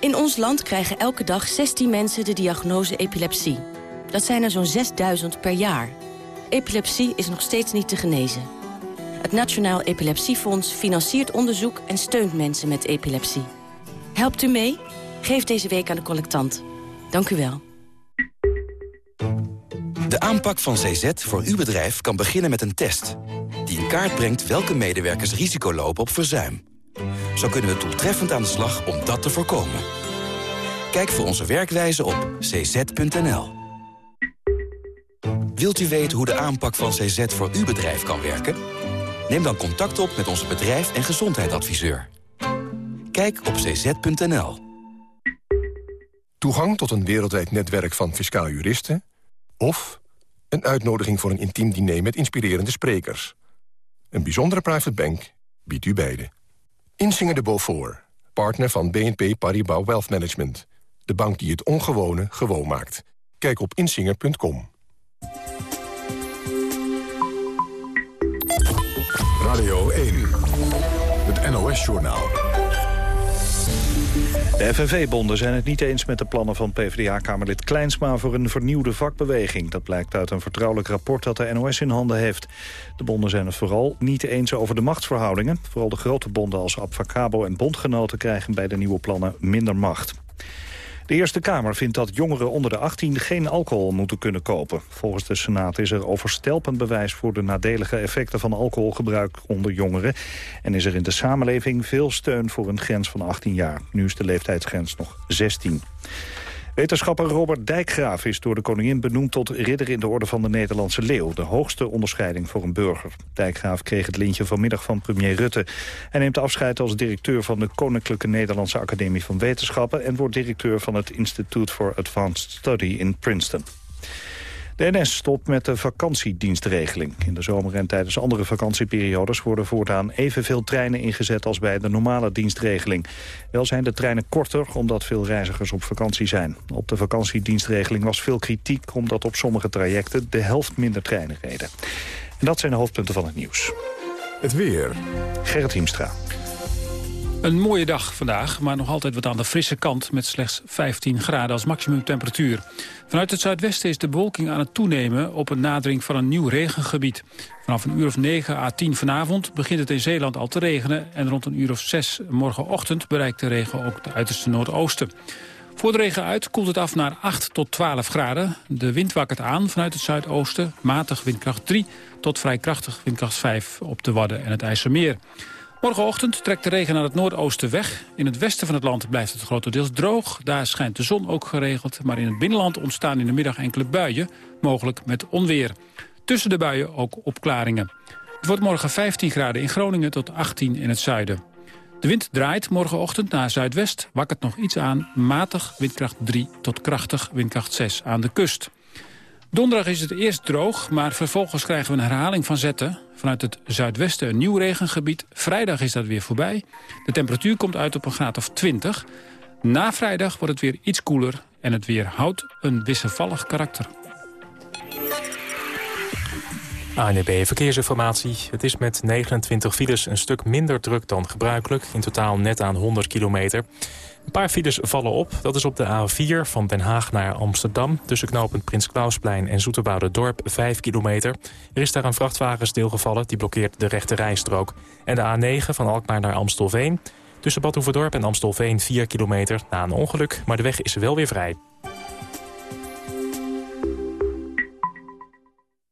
[SPEAKER 23] In ons land krijgen elke dag 16 mensen de diagnose epilepsie. Dat zijn er zo'n 6000 per jaar. Epilepsie is nog steeds niet te genezen. Het Nationaal Epilepsiefonds financiert onderzoek en steunt mensen met epilepsie. Helpt u mee? Geef deze week aan de collectant. Dank u wel.
[SPEAKER 24] De aanpak van CZ voor uw bedrijf kan beginnen met een test... die in kaart brengt welke medewerkers risico lopen op verzuim. Zo kunnen we doeltreffend aan de slag om dat te voorkomen. Kijk voor onze werkwijze op cz.nl. Wilt u weten hoe de aanpak van CZ voor uw bedrijf kan werken? Neem dan contact op met onze bedrijf- en gezondheidsadviseur. Kijk op cz.nl.
[SPEAKER 5] Toegang tot een wereldwijd netwerk van fiscaal juristen... of een uitnodiging voor een intiem diner met inspirerende sprekers. Een bijzondere private bank biedt u beide. Insinger de Beaufort, partner van BNP Paribas Wealth Management. De bank die het ongewone gewoon maakt. Kijk op insinger.com.
[SPEAKER 1] Radio 1, het NOS-journaal.
[SPEAKER 2] De FNV-bonden zijn het niet eens met de plannen van PvdA-kamerlid Kleinsma voor een vernieuwde vakbeweging. Dat blijkt uit een vertrouwelijk rapport dat de NOS in handen heeft. De bonden zijn het vooral niet eens over de machtsverhoudingen. Vooral de grote bonden als Abfacabo en bondgenoten krijgen bij de nieuwe plannen minder macht. De Eerste Kamer vindt dat jongeren onder de 18 geen alcohol moeten kunnen kopen. Volgens de Senaat is er overstelpend bewijs voor de nadelige effecten van alcoholgebruik onder jongeren. En is er in de samenleving veel steun voor een grens van 18 jaar. Nu is de leeftijdsgrens nog 16. Wetenschapper Robert Dijkgraaf is door de koningin benoemd tot ridder in de orde van de Nederlandse Leeuw. De hoogste onderscheiding voor een burger. Dijkgraaf kreeg het lintje vanmiddag van premier Rutte. Hij neemt afscheid als directeur van de Koninklijke Nederlandse Academie van Wetenschappen... en wordt directeur van het Institute for Advanced Study in Princeton. De NS stopt met de vakantiedienstregeling. In de zomer en tijdens andere vakantieperiodes worden voortaan evenveel treinen ingezet als bij de normale dienstregeling. Wel zijn de treinen korter omdat veel reizigers op vakantie zijn. Op de vakantiedienstregeling was veel kritiek omdat op sommige trajecten de helft minder treinen reden. En dat zijn de hoofdpunten van het nieuws.
[SPEAKER 1] Het weer.
[SPEAKER 2] Gerrit Hiemstra.
[SPEAKER 25] Een mooie dag vandaag, maar nog altijd wat aan de frisse kant... met slechts 15 graden als maximumtemperatuur. Vanuit het zuidwesten is de bewolking aan het toenemen... op een nadering van een nieuw regengebied. Vanaf een uur of 9 à 10 vanavond begint het in Zeeland al te regenen... en rond een uur of 6 morgenochtend bereikt de regen ook de uiterste noordoosten. Voor de regen uit koelt het af naar 8 tot 12 graden. De wind wakkert aan vanuit het zuidoosten, matig windkracht 3... tot vrij krachtig windkracht 5 op de Wadden en het IJsselmeer. Morgenochtend trekt de regen naar het noordoosten weg. In het westen van het land blijft het grotendeels droog. Daar schijnt de zon ook geregeld. Maar in het binnenland ontstaan in de middag enkele buien. Mogelijk met onweer. Tussen de buien ook opklaringen. Het wordt morgen 15 graden in Groningen tot 18 in het zuiden. De wind draait morgenochtend naar zuidwest. Wakkert nog iets aan. Matig windkracht 3 tot krachtig windkracht 6 aan de kust. Donderdag is het eerst droog, maar vervolgens krijgen we een herhaling van zetten. Vanuit het zuidwesten een nieuw regengebied. Vrijdag is dat weer voorbij. De temperatuur komt uit op een graad of 20. Na vrijdag wordt het weer iets koeler en het weer houdt een wisselvallig karakter.
[SPEAKER 3] ANB Verkeersinformatie. Het is met 29 files een stuk minder druk dan gebruikelijk. In totaal net aan 100 kilometer. Een paar files vallen op. Dat is op de A4 van Den Haag naar Amsterdam. Tussen knooppunt Prins Klausplein en Dorp 5 kilometer. Er is daar een vrachtwagen stilgevallen. Die blokkeert de rechte rijstrook. En de A9 van Alkmaar naar Amstelveen. Tussen Bad en Amstelveen 4 kilometer na een ongeluk. Maar de weg is wel weer vrij.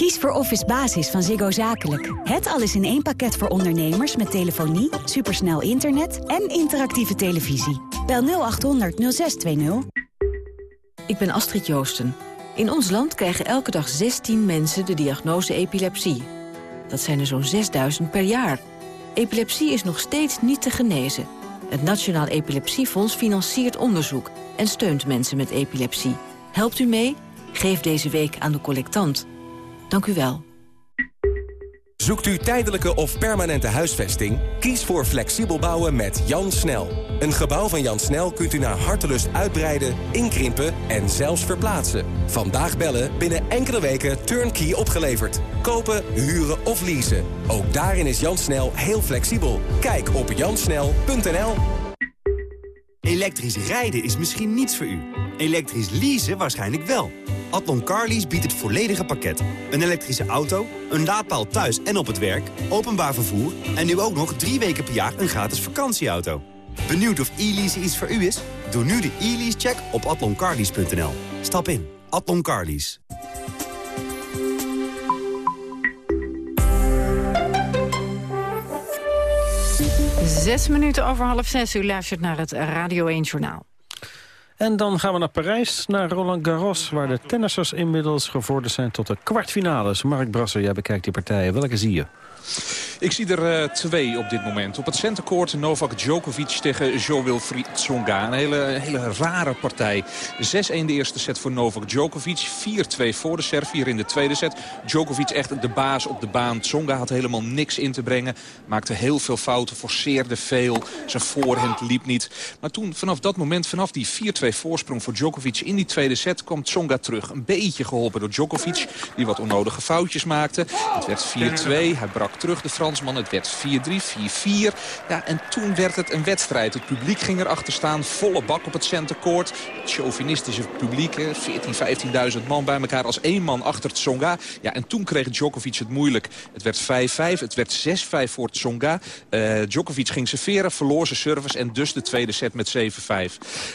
[SPEAKER 26] Kies voor Office Basis van Ziggo Zakelijk. Het alles in één pakket voor ondernemers met telefonie, supersnel internet en interactieve televisie. Bel 0800 0620.
[SPEAKER 23] Ik ben Astrid Joosten. In ons land krijgen elke dag 16 mensen de diagnose epilepsie. Dat zijn er zo'n 6000 per jaar. Epilepsie is nog steeds niet te genezen. Het Nationaal Epilepsiefonds financiert onderzoek... en steunt mensen met epilepsie. Helpt u mee? Geef deze week aan de collectant. Dank u wel.
[SPEAKER 27] Zoekt u tijdelijke of permanente huisvesting? Kies voor flexibel bouwen met Jan Snel. Een gebouw van Jan Snel kunt u naar hartelust uitbreiden, inkrimpen en zelfs verplaatsen. Vandaag bellen, binnen enkele weken turnkey opgeleverd. Kopen, huren of leasen. Ook daarin is Jan Snel heel flexibel. Kijk op jansnel.nl
[SPEAKER 28] Elektrisch rijden is misschien niets voor u. Elektrisch leasen waarschijnlijk wel. Adlon Carlease biedt het volledige pakket. Een elektrische auto, een laadpaal thuis en op het werk, openbaar vervoer... en nu ook nog drie weken per jaar een gratis vakantieauto. Benieuwd of e-lease iets voor u is? Doe nu de e-lease-check op atloncarlease.nl. Stap in. Atlon Carlease.
[SPEAKER 6] Zes minuten over half zes. U luistert naar het Radio 1 Journaal.
[SPEAKER 7] En dan gaan we naar Parijs, naar Roland Garros... waar de tennissers inmiddels gevorderd zijn tot de kwartfinales. Mark Brasser, jij bekijkt die partijen. Welke zie je?
[SPEAKER 29] Ik zie er uh, twee op dit moment. Op het centercourt Novak Djokovic tegen Jo-Wilfried Tsonga. Een hele, hele rare partij. 6-1 de eerste set voor Novak Djokovic. 4-2 voor de Servier in de tweede set. Djokovic echt de baas op de baan. Tsonga had helemaal niks in te brengen. Maakte heel veel fouten, forceerde veel. Zijn voorhand liep niet. Maar toen, vanaf dat moment, vanaf die 4-2 voorsprong voor Djokovic in die tweede set... kwam Tsonga terug. Een beetje geholpen door Djokovic, die wat onnodige foutjes maakte. Het werd 4-2. Hij brak terug de Fransman. Het werd 4-3, 4-4. Ja, en toen werd het een wedstrijd. Het publiek ging erachter staan. Volle bak op het centercourt. Het chauvinistische publiek, 14, 15.000 man bij elkaar als één man achter Tsonga. Ja, en toen kreeg Djokovic het moeilijk. Het werd 5-5, het werd 6-5 voor Tsonga. Uh, Djokovic ging serveren, verloor zijn service en dus de tweede set met 7-5.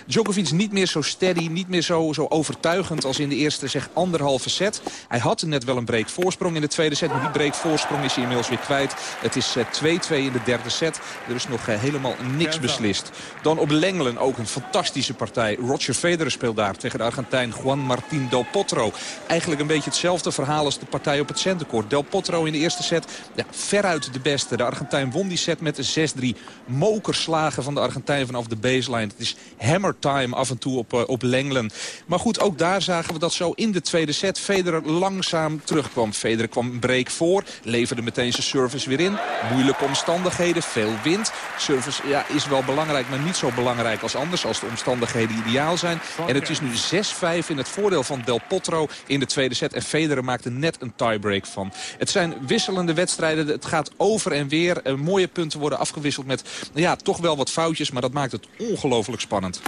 [SPEAKER 29] Djokovic niet meer zo steady, niet meer zo, zo overtuigend als in de eerste zeg anderhalve set. Hij had net wel een break voorsprong in de tweede set, maar die break voorsprong is inmiddels weer kwijt. Het is 2-2 eh, in de derde set. Er is nog eh, helemaal niks beslist. Dan op Lengelen ook een fantastische partij. Roger Federer speelt daar tegen de Argentijn Juan Martín Del Potro. Eigenlijk een beetje hetzelfde verhaal als de partij op het centercourt. Del Potro in de eerste set ja, veruit de beste. De Argentijn won die set met 6-3. Mokerslagen van de Argentijn vanaf de baseline. Het is hammer time af en toe op, uh, op Lenglen. Maar goed, ook daar zagen we dat zo in de tweede set Federer langzaam terugkwam. Federer kwam een break voor, leverde meteen zijn service weer in. Moeilijke omstandigheden, veel wind. Service ja, is wel belangrijk, maar niet zo belangrijk als anders... als de omstandigheden ideaal zijn. En het is nu 6-5 in het voordeel van Del Potro in de tweede set. En Federer maakte net een tiebreak van. Het zijn wisselende wedstrijden. Het gaat over en weer. Uh, mooie punten worden afgewisseld met ja, toch wel wat foutjes. Maar dat maakt het ongelooflijk spannend.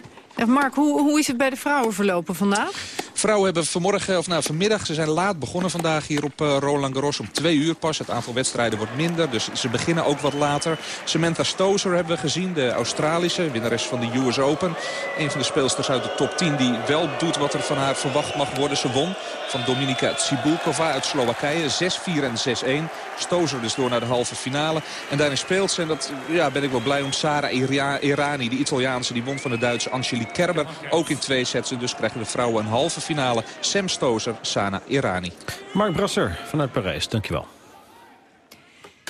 [SPEAKER 6] Mark, hoe, hoe is het bij de vrouwen verlopen vandaag?
[SPEAKER 29] Vrouwen hebben vanmorgen, of nou vanmiddag, ze zijn laat begonnen vandaag hier op uh, Roland Garros. Om twee uur pas. Het aantal wedstrijden wordt minder, dus ze beginnen ook wat later. Samantha Stozer hebben we gezien, de Australische, winnares van de US Open. Een van de speelsters uit de top 10 die wel doet wat er van haar verwacht mag worden. Ze won van Dominika Tsibulkova uit Slowakije, 6-4 en 6-1. Stozer dus door naar de halve finale. En daarin speelt ze, en dat ja, ben ik wel blij om, Sara Irani, die Italiaanse. Die won van de Duitse Angelique Kerber. Ook in twee sets. Dus krijgen de vrouwen een halve finale. Sam Stozer, Sana Irani.
[SPEAKER 7] Mark Brasser vanuit Parijs, dankjewel.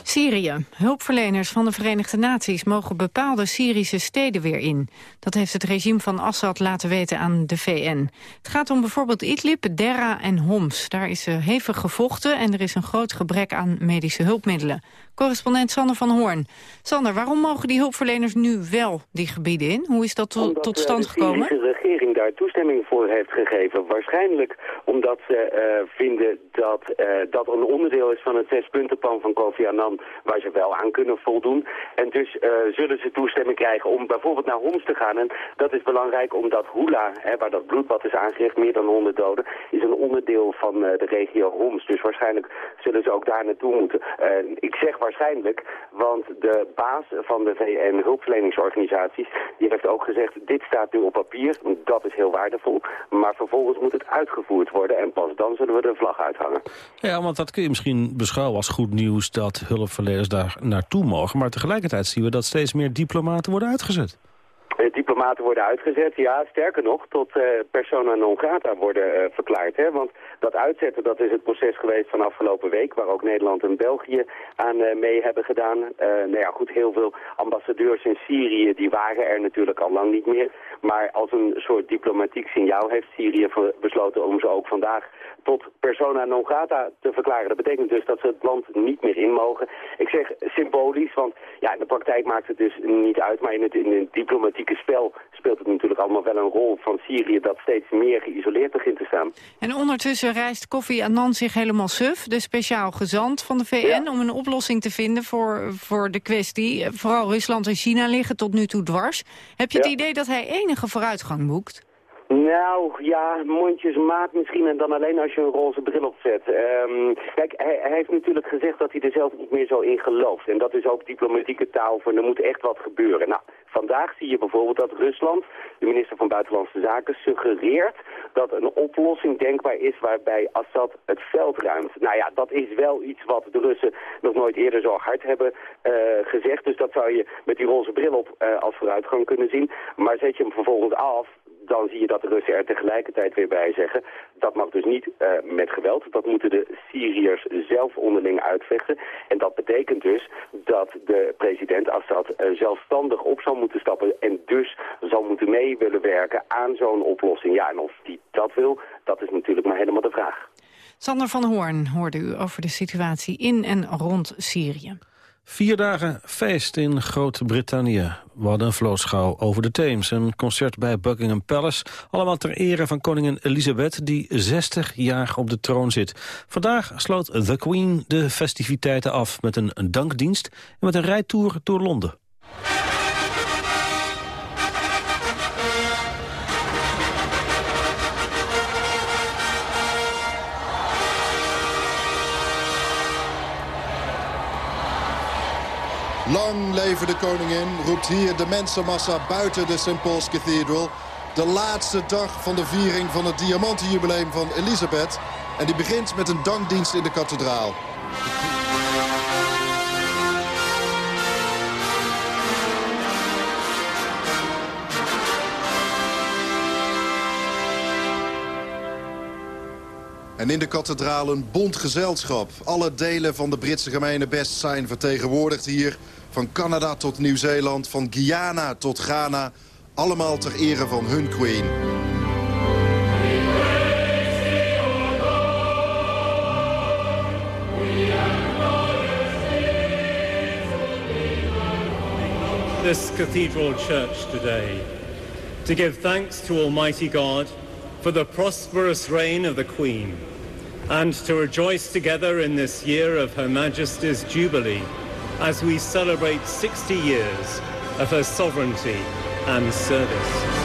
[SPEAKER 6] Syrië. Hulpverleners van de Verenigde Naties mogen bepaalde Syrische steden weer in. Dat heeft het regime van Assad laten weten aan de VN. Het gaat om bijvoorbeeld Idlib, Derra en Homs. Daar is uh, hevig gevochten en er is een groot gebrek aan medische hulpmiddelen. Correspondent Sander van Hoorn. Sander, waarom mogen die hulpverleners nu wel die gebieden in? Hoe is dat to
[SPEAKER 30] omdat,
[SPEAKER 6] tot stand gekomen?
[SPEAKER 30] de regering daar toestemming voor heeft gegeven. Waarschijnlijk omdat ze uh, vinden dat uh, dat een onderdeel is van het zespuntenplan van Kofi Annan... waar ze wel aan kunnen voldoen. En dus uh, zullen ze toestemming krijgen om bijvoorbeeld naar Homs te gaan. En dat is belangrijk omdat Hula, hè, waar dat bloedbad is aangericht, meer dan 100 doden... is een onderdeel van de regio Homs. Dus waarschijnlijk zullen ze ook daar naartoe moeten. ik zeg waarschijnlijk, want de baas van de VN-hulpverleningsorganisaties... die heeft ook gezegd, dit staat nu op papier, dat is heel waardevol... maar vervolgens moet het uitgevoerd worden en pas dan zullen we de vlag uithangen.
[SPEAKER 7] Ja, want dat kun je misschien beschouwen als goed nieuws... dat hulpverleners daar naartoe mogen. Maar tegelijkertijd zien we dat steeds meer diplomaten worden uitgezet.
[SPEAKER 30] Uh, diplomaten worden uitgezet, ja, sterker nog, tot uh, persona non grata worden uh, verklaard. Hè? Want dat uitzetten, dat is het proces geweest van afgelopen week, waar ook Nederland en België aan mee hebben gedaan. nou ja, goed, heel veel ambassadeurs in Syrië, die waren er natuurlijk al lang niet meer. Maar als een soort diplomatiek signaal heeft Syrië besloten om ze ook vandaag tot persona non grata te verklaren. Dat betekent dus dat ze het land niet meer in mogen. Ik zeg symbolisch, want ja, in de praktijk maakt het dus niet uit. Maar in het, in het diplomatieke spel speelt het natuurlijk allemaal wel een rol van Syrië... dat steeds meer geïsoleerd begint te staan.
[SPEAKER 6] En ondertussen reist Kofi Annan zich helemaal suf, de speciaal gezant van de VN... Ja. om een oplossing te vinden voor, voor de kwestie. Vooral Rusland en China liggen tot nu toe dwars. Heb je het ja. idee dat hij enige vooruitgang boekt?
[SPEAKER 30] Nou, ja, mondjesmaat misschien en dan alleen als je een roze bril opzet. Um, kijk, hij, hij, heeft natuurlijk gezegd dat hij er zelf niet meer zo in gelooft. En dat is ook diplomatieke taal voor er moet echt wat gebeuren. Nou, vandaag zie je bijvoorbeeld dat Rusland, de minister van Buitenlandse Zaken, suggereert dat een oplossing denkbaar is waarbij Assad het veld ruimt. Nou ja, dat is wel iets wat de Russen nog nooit eerder zo hard hebben uh, gezegd. Dus dat zou je met die roze bril op uh, als vooruitgang kunnen zien. Maar zet je hem vervolgens af, dan zie je dat de Russen er tegelijkertijd weer bij zeggen... dat mag dus niet uh, met geweld. Dat moeten de Syriërs zelf onderling uitvechten. En dat betekent dus dat de president Assad uh, zelfstandig op zal moeten stappen... en dus zal moeten mee willen werken aan zo'n oplossing. Ja, en of hij dat wil, dat is natuurlijk maar helemaal de vraag.
[SPEAKER 6] Sander van Hoorn hoorde u over de situatie in en rond Syrië.
[SPEAKER 7] Vier dagen feest in Groot-Brittannië. We hadden een vlootschouw over de Theems. Een concert bij Buckingham Palace. Allemaal ter ere van koningin Elizabeth, die 60 jaar op de troon zit. Vandaag sloot The Queen de festiviteiten af met een dankdienst... en met een rijtour door Londen.
[SPEAKER 31] Lang leven de koningin, roept hier de mensenmassa buiten de St. Paul's Cathedral. De laatste dag van de viering van het diamantenjubileum van Elisabeth. En die begint met een dankdienst in de kathedraal. En in de kathedraal een bond gezelschap. Alle delen van de Britse gemene best zijn vertegenwoordigd hier. Van Canada tot Nieuw-Zeeland, van Guyana tot Ghana. Allemaal ter ere van hun queen.
[SPEAKER 32] This cathedral church today to give thanks to Almighty God for the prosperous reign of the Queen and to rejoice together in this year of Her Majesty's Jubilee as we celebrate 60 years of her sovereignty and service.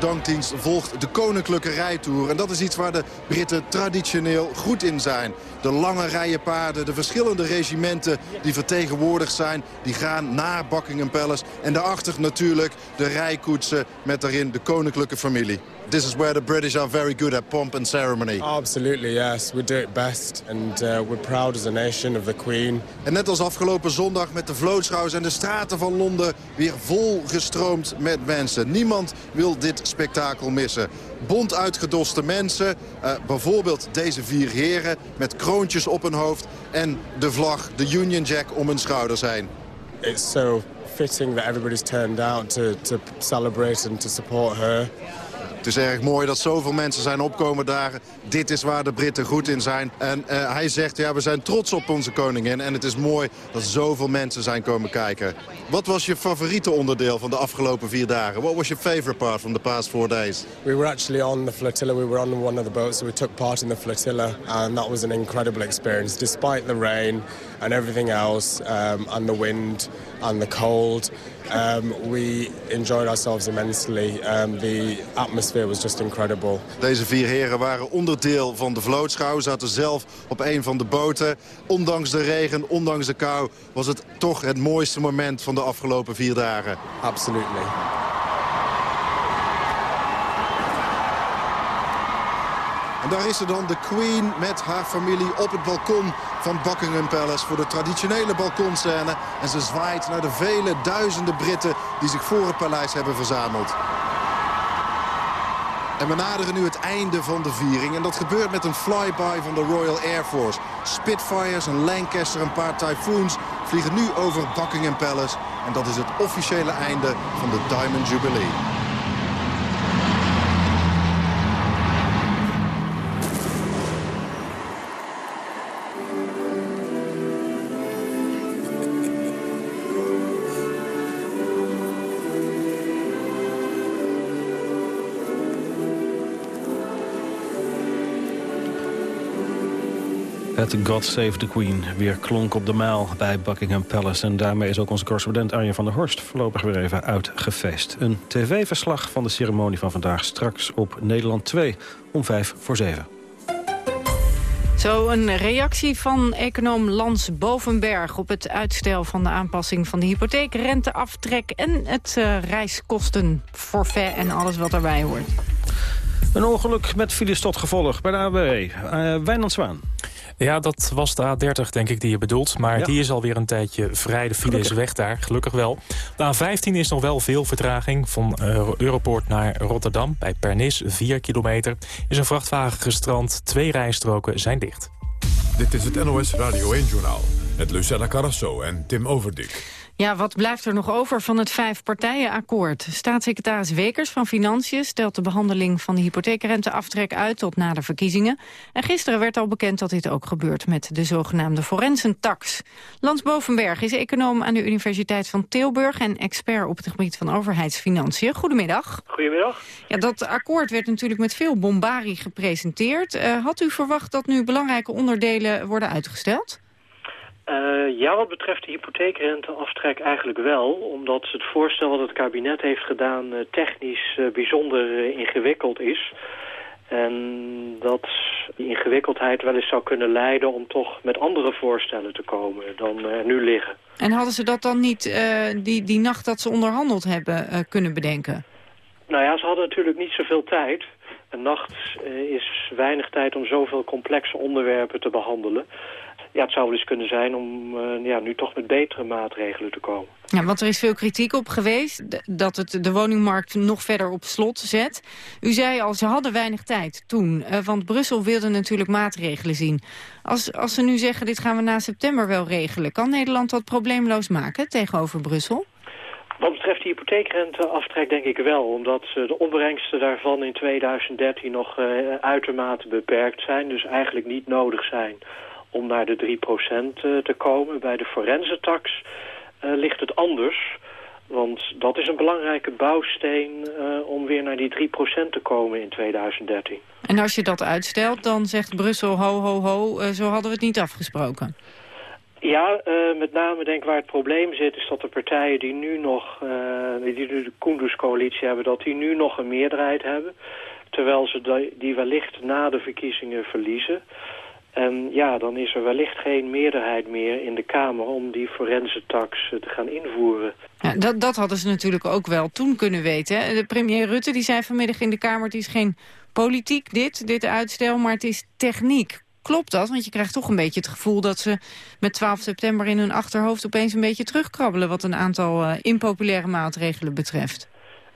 [SPEAKER 31] Dankdienst volgt de koninklijke rijtour. En dat is iets waar de Britten traditioneel goed in zijn. De lange rijen paarden, de verschillende regimenten die vertegenwoordigd zijn... die gaan naar Buckingham Palace. En daarachter natuurlijk de rijkoetsen met daarin de koninklijke familie. This is where the British are very good at pomp and ceremony.
[SPEAKER 33] Absolutely, yes. We do it best. And uh, we're proud as a nation of the Queen.
[SPEAKER 31] En net als afgelopen zondag met de vlootschouw zijn de straten van Londen weer volgestroomd met mensen. Niemand wil dit spektakel missen. Bond uitgedoste mensen, uh, bijvoorbeeld deze vier heren met kroontjes op hun hoofd en de vlag, de Union Jack, om hun schouder zijn.
[SPEAKER 33] It's so fitting that everybody's turned out to, to celebrate and to support her.
[SPEAKER 31] Het is erg mooi dat zoveel mensen zijn opkomen dagen. Dit is waar de Britten goed in zijn. En uh, hij zegt, ja, we zijn trots op onze koningin. En het is mooi dat zoveel mensen zijn komen kijken. Wat was je favoriete onderdeel van de afgelopen vier dagen? What was your favorite part from the past four days?
[SPEAKER 33] We were actually on the flotilla. We were on one of the boats, so we took part in the flotilla. And that was an incredible experience, despite the rain and everything else, um, and the wind and the cold. Um, we enjoyed ourselves immensely. Um, the atmosphere was just incredible.
[SPEAKER 31] Deze vier heren waren onderdeel van de vlootschouw. Zaten zelf op een van de boten. Ondanks de regen, ondanks de kou... was het toch het mooiste moment van de afgelopen vier dagen.
[SPEAKER 33] Absolutely.
[SPEAKER 31] En daar is ze dan, de Queen met haar familie op het balkon van Buckingham Palace... voor de traditionele balkonscène. En ze zwaait naar de vele duizenden Britten die zich voor het paleis hebben verzameld. En we naderen nu het einde van de viering. En dat gebeurt met een flyby van de Royal Air Force. Spitfires, een Lancaster, een paar Typhoons vliegen nu over Buckingham Palace. En dat is het officiële einde van de Diamond Jubilee.
[SPEAKER 7] Het God Save the Queen weer klonk op de maal bij Buckingham Palace. En daarmee is ook onze correspondent Arjen van der Horst voorlopig weer even uitgefeest. Een tv-verslag van de ceremonie van vandaag straks op Nederland 2 om 5 voor 7.
[SPEAKER 6] Zo een reactie van econoom Lans Bovenberg... op het uitstel van de aanpassing van de hypotheekrenteaftrek... en het uh, reiskostenforfait en alles wat erbij hoort.
[SPEAKER 7] Een ongeluk met files tot gevolg bij de ABW. Uh, Wijnand Zwaan.
[SPEAKER 3] Ja, dat was de A30, denk ik, die je bedoelt. Maar
[SPEAKER 7] Ja.
[SPEAKER 3] die is alweer een tijdje vrij. De file is weg daar, gelukkig wel. De A15 is nog wel veel vertraging. Van eh, Europoort naar Rotterdam, bij Pernis, 4 kilometer. Is een vrachtwagen gestrand. Twee rijstroken zijn dicht.
[SPEAKER 1] Dit is het NOS Radio 1-journaal. Met Lucella Carrasso en Tim Overdik.
[SPEAKER 6] Ja, wat blijft er nog over van het vijfpartijenakkoord? Staatssecretaris Wekers van Financiën stelt de behandeling van de hypotheekrenteaftrek uit tot na de verkiezingen. En gisteren werd al bekend dat dit ook gebeurt met de zogenaamde forensentax. Lans Bovenberg is econoom aan de Universiteit van Tilburg en expert op het gebied van overheidsfinanciën. Goedemiddag.
[SPEAKER 34] Goedemiddag.
[SPEAKER 6] Ja, dat akkoord werd natuurlijk met veel bombarie gepresenteerd. Eh, had u verwacht dat nu belangrijke onderdelen worden uitgesteld?
[SPEAKER 34] Eh, ja, wat betreft de hypotheekrenteaftrek eigenlijk wel. Omdat het voorstel wat het kabinet heeft gedaan eh, technisch eh, bijzonder ingewikkeld is. En dat die ingewikkeldheid wel eens zou kunnen leiden om toch met andere voorstellen te komen dan er nu liggen.
[SPEAKER 6] En hadden ze dat dan niet die, die nacht dat ze onderhandeld hebben kunnen bedenken?
[SPEAKER 34] Nou ja, ze hadden natuurlijk niet zoveel tijd. Een nacht is weinig tijd om zoveel complexe onderwerpen te behandelen. Ja, het zou wel eens kunnen zijn om eh, ja, nu toch met betere maatregelen te komen.
[SPEAKER 6] Ja, want er is veel kritiek op geweest dat het de woningmarkt nog verder op slot zet. U zei al, ze hadden weinig tijd toen, eh, want Brussel wilde natuurlijk maatregelen zien. Als, als ze nu zeggen, dit gaan we na september wel regelen... kan Nederland dat probleemloos maken tegenover Brussel?
[SPEAKER 34] Wat betreft de hypotheekrenteaftrek denk ik wel, omdat eh, de opbrengsten daarvan in 2013 nog uitermate beperkt zijn. Dus eigenlijk niet nodig zijn om naar de 3% eh, te komen. Bij de forensentax eh, ligt het anders. Want dat is een belangrijke bouwsteen eh, om weer naar die 3% te komen in 2013.
[SPEAKER 6] En als je dat uitstelt, dan zegt Brussel ho ho ho, zo hadden we het niet afgesproken.
[SPEAKER 34] Ja, uh, met name denk ik waar het probleem zit... is dat de partijen die nu nog, die nu de Koenders-coalitie hebben... dat die nu nog een meerderheid hebben. Terwijl ze die wellicht na de verkiezingen verliezen. En ja, dan is er wellicht geen meerderheid meer in de Kamer... om die forensentax te gaan invoeren.
[SPEAKER 6] Ja, dat, dat hadden ze natuurlijk ook wel toen kunnen weten. De premier Rutte die zei vanmiddag in de Kamer... het is geen politiek dit, dit uitstel, maar het is techniek. Klopt dat? Want je krijgt toch een beetje het gevoel dat ze met 12 september in hun achterhoofd opeens een beetje terugkrabbelen wat een aantal uh, impopulaire maatregelen betreft.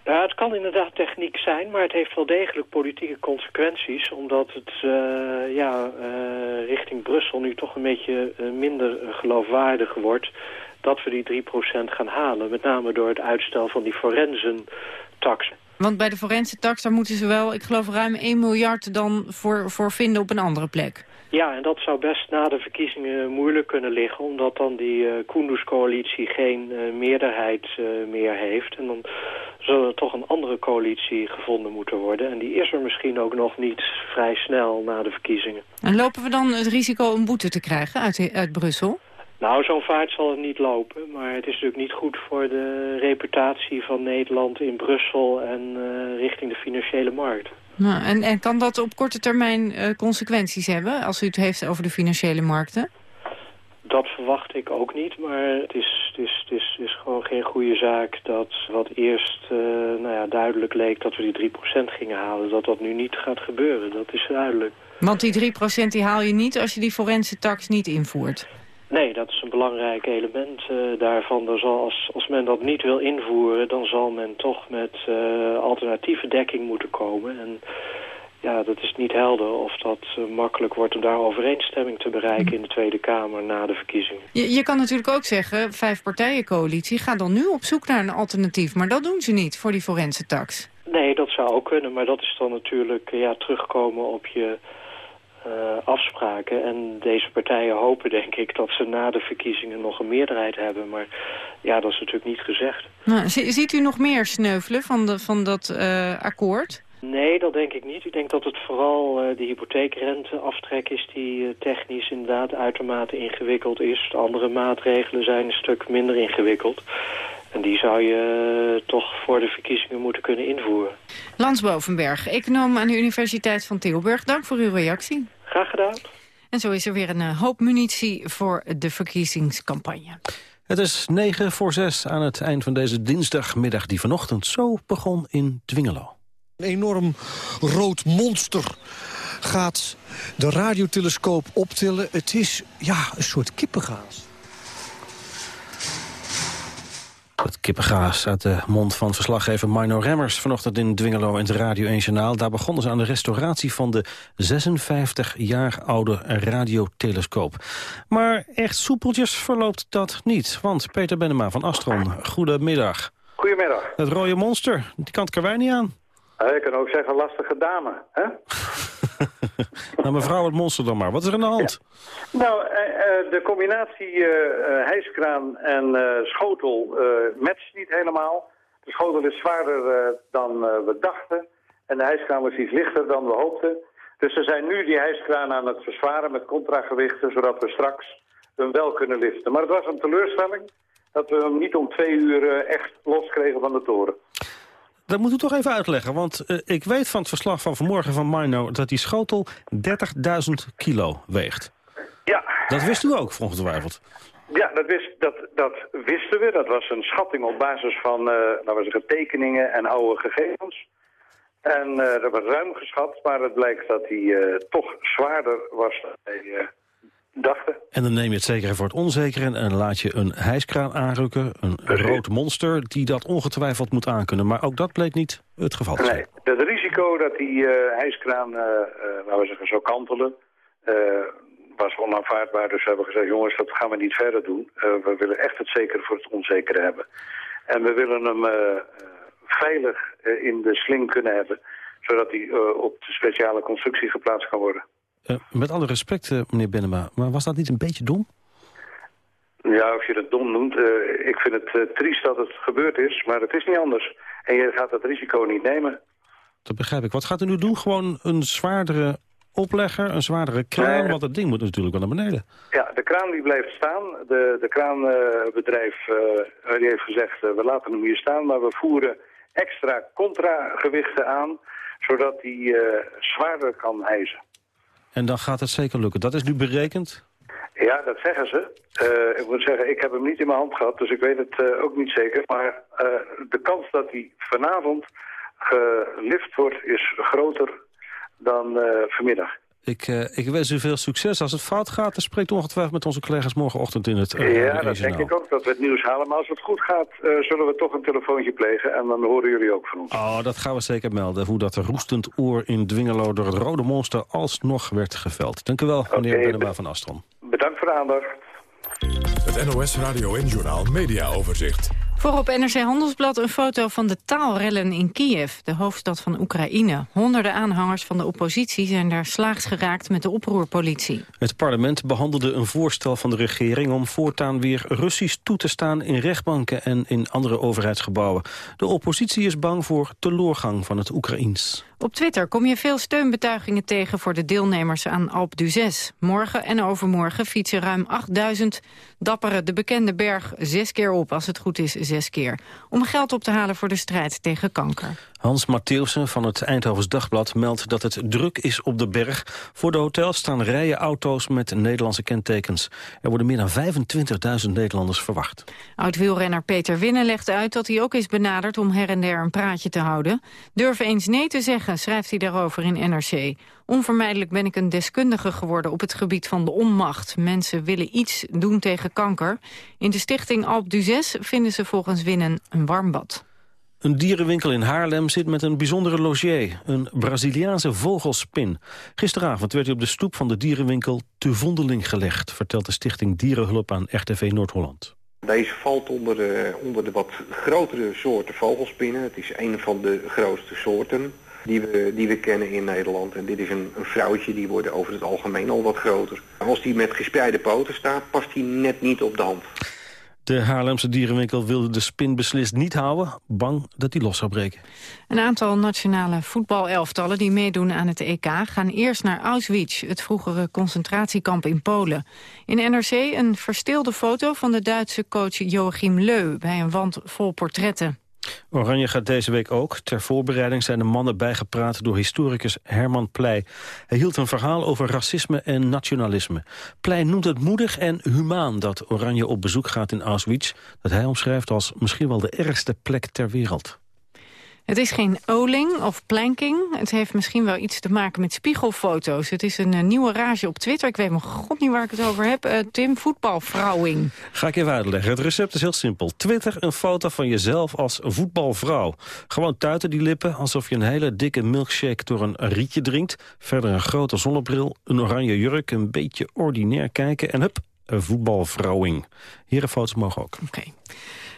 [SPEAKER 34] Ja, het kan inderdaad techniek zijn, maar het heeft wel degelijk politieke consequenties. Omdat het uh, ja, uh, richting Brussel nu toch een beetje minder geloofwaardig wordt dat we die 3% gaan halen. Met name door het uitstel van die forensentax.
[SPEAKER 6] Want bij de forensentax daar moeten ze wel, ik geloof ruim 1 miljard dan voor, voor vinden op een andere plek.
[SPEAKER 34] Ja, en dat zou best na de verkiezingen moeilijk kunnen liggen... omdat dan die uh, Koenders-coalitie geen uh, meerderheid uh, meer heeft. En dan zal er toch een andere coalitie gevonden moeten worden. En die is er misschien ook nog niet vrij snel na de verkiezingen.
[SPEAKER 6] En lopen we dan het risico een boete te krijgen uit, uit Brussel?
[SPEAKER 34] Nou, zo'n vaart zal het niet lopen. Maar het is natuurlijk niet goed voor de reputatie van Nederland in Brussel... en richting de financiële markt.
[SPEAKER 6] Nou, en, en kan dat op korte termijn uh, consequenties hebben... als u het heeft over de financiële markten?
[SPEAKER 34] Dat verwacht ik ook niet, maar het is, het is, het is, is gewoon geen goede zaak... dat wat eerst uh, nou ja, duidelijk leek dat we die 3% gingen halen... dat dat nu niet gaat gebeuren, dat is duidelijk.
[SPEAKER 6] Want die 3% die haal je niet als je die forense tax niet invoert?
[SPEAKER 34] Nee, dat is een belangrijk element uh, daarvan. Er zal als, als men dat niet wil invoeren, dan zal men toch met uh, alternatieve dekking moeten komen. En ja, dat is niet helder of dat uh, makkelijk wordt om daar overeenstemming te bereiken in de Tweede Kamer na de verkiezingen.
[SPEAKER 6] Je, je kan natuurlijk ook zeggen, vijf partijen coalitie, ga dan nu op zoek naar een alternatief. Maar dat doen ze niet voor die forense tax.
[SPEAKER 34] Nee, dat zou ook kunnen, maar dat is dan natuurlijk ja, terugkomen op je uh, afspraken. En deze partijen hopen, denk ik, dat ze na de verkiezingen nog een meerderheid hebben. Maar ja, dat is natuurlijk niet gezegd.
[SPEAKER 6] Nou, ziet u nog meer sneuvelen van, de, van dat uh, akkoord?
[SPEAKER 34] Nee, dat denk ik niet. Ik denk dat het vooral uh, de hypotheekrenteaftrek is die technisch inderdaad uitermate ingewikkeld is. De andere maatregelen zijn een stuk minder ingewikkeld. En die zou je toch voor de verkiezingen moeten kunnen invoeren.
[SPEAKER 6] Lans Bovenberg, econoom aan de Universiteit van Tilburg. Dank voor uw reactie.
[SPEAKER 34] Graag gedaan.
[SPEAKER 6] En zo is er weer een uh, hoop munitie voor de verkiezingscampagne.
[SPEAKER 7] Het is 9 voor 6 aan het eind van deze dinsdagmiddag... die vanochtend zo begon in Dwingelo.
[SPEAKER 35] Een enorm rood monster gaat de radiotelescoop optillen. Het is ja, een soort kippengaas.
[SPEAKER 7] Het kippengaas uit de mond van verslaggever Mino Remmers... vanochtend in Dwingelo in het Radio 1 Journaal. Daar begonnen ze aan de restauratie van de 56 jaar oude radiotelescoop. Maar echt soepeltjes verloopt dat niet. Want Peter Benema van Astron, goedemiddag.
[SPEAKER 36] Goedemiddag.
[SPEAKER 7] Het rode monster, die kant kan wij niet aan.
[SPEAKER 36] Je kan ook zeggen lastige dame, hè?
[SPEAKER 7] nou, mevrouw het monster dan maar. Wat is er aan de hand?
[SPEAKER 36] Nou, uh, de combinatie uh, hijskraan en schotel matcht niet helemaal. De schotel is zwaarder dan we dachten. En de hijskraan was iets lichter dan we hoopten. Dus we zijn nu die hijskraan aan het verzwaren met contragewichten... zodat we straks hem wel kunnen liften. Maar het was een teleurstelling dat we hem niet om twee uur echt loskregen van de toren.
[SPEAKER 7] Dat moet u toch even uitleggen, want uh, ik weet van het verslag van vanmorgen van Mino... dat die schotel 30.000 kilo weegt.
[SPEAKER 36] Ja.
[SPEAKER 7] Dat wist u ook, ongetwijfeld.
[SPEAKER 36] Ja, dat, wist, dat, dat wisten we. Dat was een schatting op basis van uh, nou zeggen, tekeningen en oude gegevens. En uh, dat was ruim geschat, maar het blijkt dat hij toch zwaarder was dan wij dachten.
[SPEAKER 7] En dan neem je het zeker voor het onzekere en laat je een hijskraan aanrukken, een rood monster, die dat ongetwijfeld moet aankunnen. Maar ook dat bleek niet het geval te zijn.
[SPEAKER 36] Nee, het risico dat die uh, hijskraan, uh, uh, laten we zeggen, zou kantelen, was onaanvaardbaar. Dus we hebben gezegd, jongens, dat gaan we niet verder doen. we willen echt het zekere voor het onzekere hebben. En we willen hem veilig in de sling kunnen hebben, zodat hij op de speciale constructie geplaatst kan worden.
[SPEAKER 7] Uh, met alle respect, uh, meneer Benema, maar was dat niet een beetje dom?
[SPEAKER 36] Ja, of je het dom noemt. Uh, ik vind het triest dat het gebeurd is, maar het is niet anders. En je gaat dat risico niet nemen.
[SPEAKER 7] Dat begrijp ik. Wat gaat u nu doen? Gewoon een zwaardere oplegger, een zwaardere kraan?
[SPEAKER 36] Nee.
[SPEAKER 7] Want dat ding moet natuurlijk wel naar beneden.
[SPEAKER 36] Ja, de kraan die bleef staan. De, de kraanbedrijf eh, die heeft gezegd, eh, we laten hem hier staan, maar we voeren extra contragewichten aan, zodat eh, zwaarder kan hijsen.
[SPEAKER 7] En dan gaat het zeker lukken. Dat is nu berekend?
[SPEAKER 36] Ja, dat zeggen ze. Eh, ik moet zeggen, ik heb hem niet in mijn hand gehad, dus ik weet het eh, ook niet zeker. Maar eh, de kans dat hij vanavond gelift wordt is groter dan vanmiddag.
[SPEAKER 7] Ik, eh, ik wens u veel succes. Als het fout gaat, dan spreekt u ongetwijfeld met onze collega's morgenochtend in het uh,
[SPEAKER 36] ja, dat denk ik ook, dat we het nieuws halen. Maar als het goed gaat, eh, zullen we toch een telefoontje plegen. En dan horen jullie ook van ons.
[SPEAKER 7] Oh, dat gaan we zeker melden. Hoe dat roestend oor in Dwingelo door het rode monster alsnog werd geveld. Dank u wel, meneer
[SPEAKER 36] Oké,
[SPEAKER 7] Bennema van Astron.
[SPEAKER 36] Bedankt voor de aandacht.
[SPEAKER 1] Het NOS Radio en Journaal Media Overzicht.
[SPEAKER 6] Voor op NRC Handelsblad een foto van de taalrellen in Kiev, de hoofdstad van Oekraïne. Honderden aanhangers van de oppositie zijn daar slaags geraakt met de oproerpolitie.
[SPEAKER 7] Het parlement behandelde een voorstel van de regering om voortaan weer Russisch toe te staan in rechtbanken en in andere overheidsgebouwen. De oppositie is bang voor teloorgang van het Oekraïens.
[SPEAKER 6] Op Twitter kom je veel steunbetuigingen tegen voor de deelnemers aan Alp d'Huez. Morgen en overmorgen fietsen ruim 8000 dapperen de bekende berg zes keer op, als het goed is zes keer. Om geld op te halen voor de strijd tegen kanker.
[SPEAKER 7] Hans Mattheusen van het Eindhovens Dagblad meldt dat het druk is op de berg. Voor de hotels staan rijen auto's met Nederlandse kentekens. Er worden meer dan 25.000 Nederlanders verwacht.
[SPEAKER 6] Oud-wielrenner Peter Winnen legt uit dat hij ook is benaderd om her en der een praatje te houden. Durf eens nee te zeggen, schrijft hij daarover in NRC. Onvermijdelijk ben ik een deskundige geworden op het gebied van de onmacht. Mensen willen iets doen tegen kanker. In de stichting Alp d'Huez vinden ze volgens Winnen een warm bad.
[SPEAKER 7] Een dierenwinkel in Haarlem zit met een bijzondere logier, een Braziliaanse vogelspin. Gisteravond werd hij op de stoep van de dierenwinkel te vondeling gelegd, vertelt de stichting Dierenhulp aan RTV Noord-Holland.
[SPEAKER 37] Deze valt onder de, onder de wat grotere soorten vogelspinnen. Het is een van de grootste soorten die we, die we kennen in Nederland. En dit is een, een vrouwtje, die worden over het algemeen al wat groter. Als die met gespreide poten staat, past hij net niet op de hand.
[SPEAKER 7] De Haarlemse dierenwinkel wilde de spin beslist niet houden, bang dat hij los zou breken.
[SPEAKER 6] Een aantal nationale voetbalelftallen die meedoen aan het EK gaan eerst naar Auschwitz, het vroegere concentratiekamp in Polen. In NRC een verstilde foto van de Duitse coach Joachim Leu bij een wand vol portretten.
[SPEAKER 7] Oranje gaat deze week ook. Ter voorbereiding zijn de mannen bijgepraat door historicus Herman Pleij. Hij hield een verhaal over racisme en nationalisme. Pleij noemt het moedig en humaan dat Oranje op bezoek gaat in Auschwitz... dat hij omschrijft als misschien wel de ergste plek ter wereld.
[SPEAKER 6] Het is geen oling of planking. Het heeft misschien wel iets te maken met spiegelfoto's. Het is een uh, nieuwe rage op Twitter. Ik weet mijn god niet waar ik het over heb. Uh, Tim, voetbalvrouwing.
[SPEAKER 7] Ga ik even uitleggen. Het recept is heel simpel. Twitter een foto van jezelf als voetbalvrouw. Gewoon tuiten die lippen alsof je een hele dikke milkshake door een rietje drinkt. Verder een grote zonnebril, een oranje jurk, een beetje ordinair kijken en hup, een voetbalvrouwing. Herenfoto's mogen ook.
[SPEAKER 6] Oké. Okay.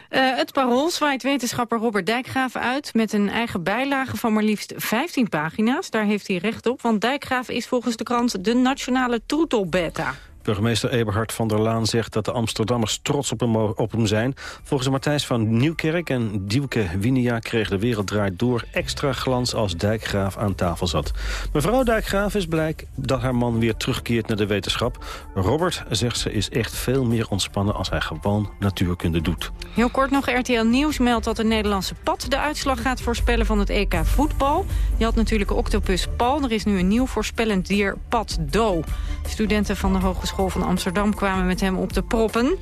[SPEAKER 6] Uh, het parool zwaait wetenschapper Robert Dijkgraaf uit... met een eigen bijlage van maar liefst 15 pagina's. Daar heeft hij recht op, want Dijkgraaf is volgens de krant... de nationale troetelbeta.
[SPEAKER 7] Burgemeester Eberhard van der Laan zegt dat de Amsterdammers trots op hem, zijn. Volgens Matthijs van Nieuwkerk en Diewke Winia kreeg de wereld draait door extra glans als Dijkgraaf aan tafel zat. Mevrouw Dijkgraaf is blij dat haar man weer terugkeert naar de wetenschap. Robert zegt ze is echt veel meer ontspannen als hij gewoon natuurkunde doet.
[SPEAKER 6] Heel kort nog, RTL Nieuws meldt dat de Nederlandse pad de uitslag gaat voorspellen van het EK voetbal. Je had natuurlijk octopus Paul, er is nu een nieuw voorspellend dier, Pad Do. Studenten van de Hogeschool van Amsterdam kwamen met hem op de proppen.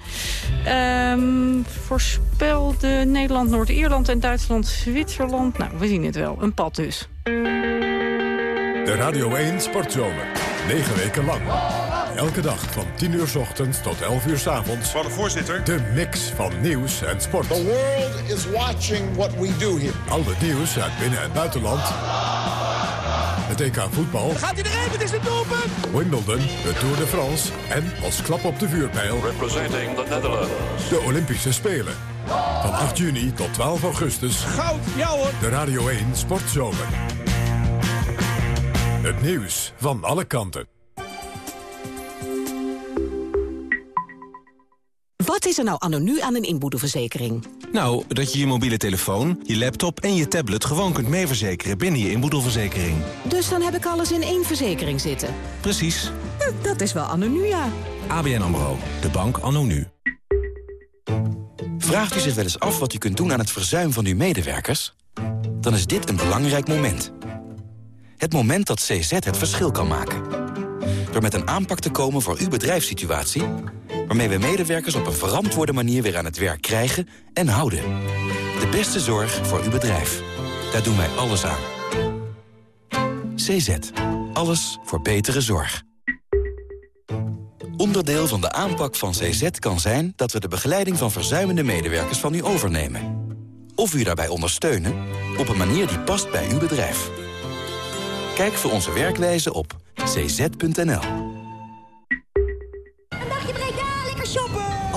[SPEAKER 6] Um, voorspelde Nederland, Noord-Ierland en Duitsland, Zwitserland. Nou, we zien het wel. Een pad dus.
[SPEAKER 1] De Radio 1 Sportzomer. Negen weken lang. Elke dag van 10 uur s ochtends tot 11 uur s avonds.
[SPEAKER 38] Van de voorzitter.
[SPEAKER 1] De mix van nieuws en sport.
[SPEAKER 38] The world is watching what we do here.
[SPEAKER 1] Al het nieuws uit binnen- en buitenland. Het EK voetbal.
[SPEAKER 38] Gaat hij erin? Het is een doelpunt!
[SPEAKER 1] Wimbledon, de Tour de France en als klap op de vuurpijl...
[SPEAKER 39] Representing the Netherlands.
[SPEAKER 1] De Olympische Spelen. Van 8 juni tot 12 augustus.
[SPEAKER 38] Goud, ja hoor!
[SPEAKER 1] De Radio 1 Sportzomer. Het nieuws van alle kanten.
[SPEAKER 19] Wat is er nou anno nu aan een inboedelverzekering?
[SPEAKER 40] Nou, dat je je mobiele telefoon, je laptop en je tablet gewoon kunt meeverzekeren binnen je inboedelverzekering.
[SPEAKER 19] Dus dan heb ik alles in één verzekering zitten.
[SPEAKER 40] Precies.
[SPEAKER 19] Hm, dat is wel anno nu, ja.
[SPEAKER 40] ABN AMRO, de bank anno nu.
[SPEAKER 24] Vraagt u zich wel eens af wat u kunt doen aan het verzuim van uw medewerkers? Dan is dit een belangrijk moment. Het moment dat CZ het verschil kan maken. Door met een aanpak te komen voor uw bedrijfssituatie... waarmee we medewerkers op een verantwoorde manier weer aan het werk krijgen en houden. De beste zorg voor uw bedrijf. Daar doen wij alles aan. CZ. Alles voor betere zorg. Onderdeel van de aanpak van CZ kan zijn dat we de begeleiding van verzuimende medewerkers van u overnemen. Of u daarbij ondersteunen op een manier die past bij uw bedrijf. Kijk voor onze werkwijze op cz.nl.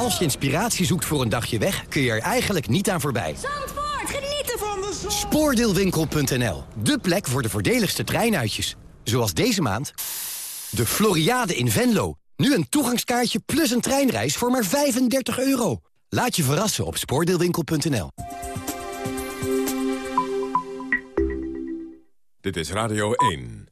[SPEAKER 28] Als je inspiratie zoekt voor een dagje weg, kun je er eigenlijk niet aan voorbij.
[SPEAKER 41] Zandvoort, genieten van de zon!
[SPEAKER 28] Spoordeelwinkel.nl, de plek voor de voordeligste treinuitjes. Zoals deze maand de Floriade in Venlo. Nu een toegangskaartje plus een treinreis voor maar 35 euro. Laat je verrassen op spoordeelwinkel.nl.
[SPEAKER 1] Dit is Radio 1.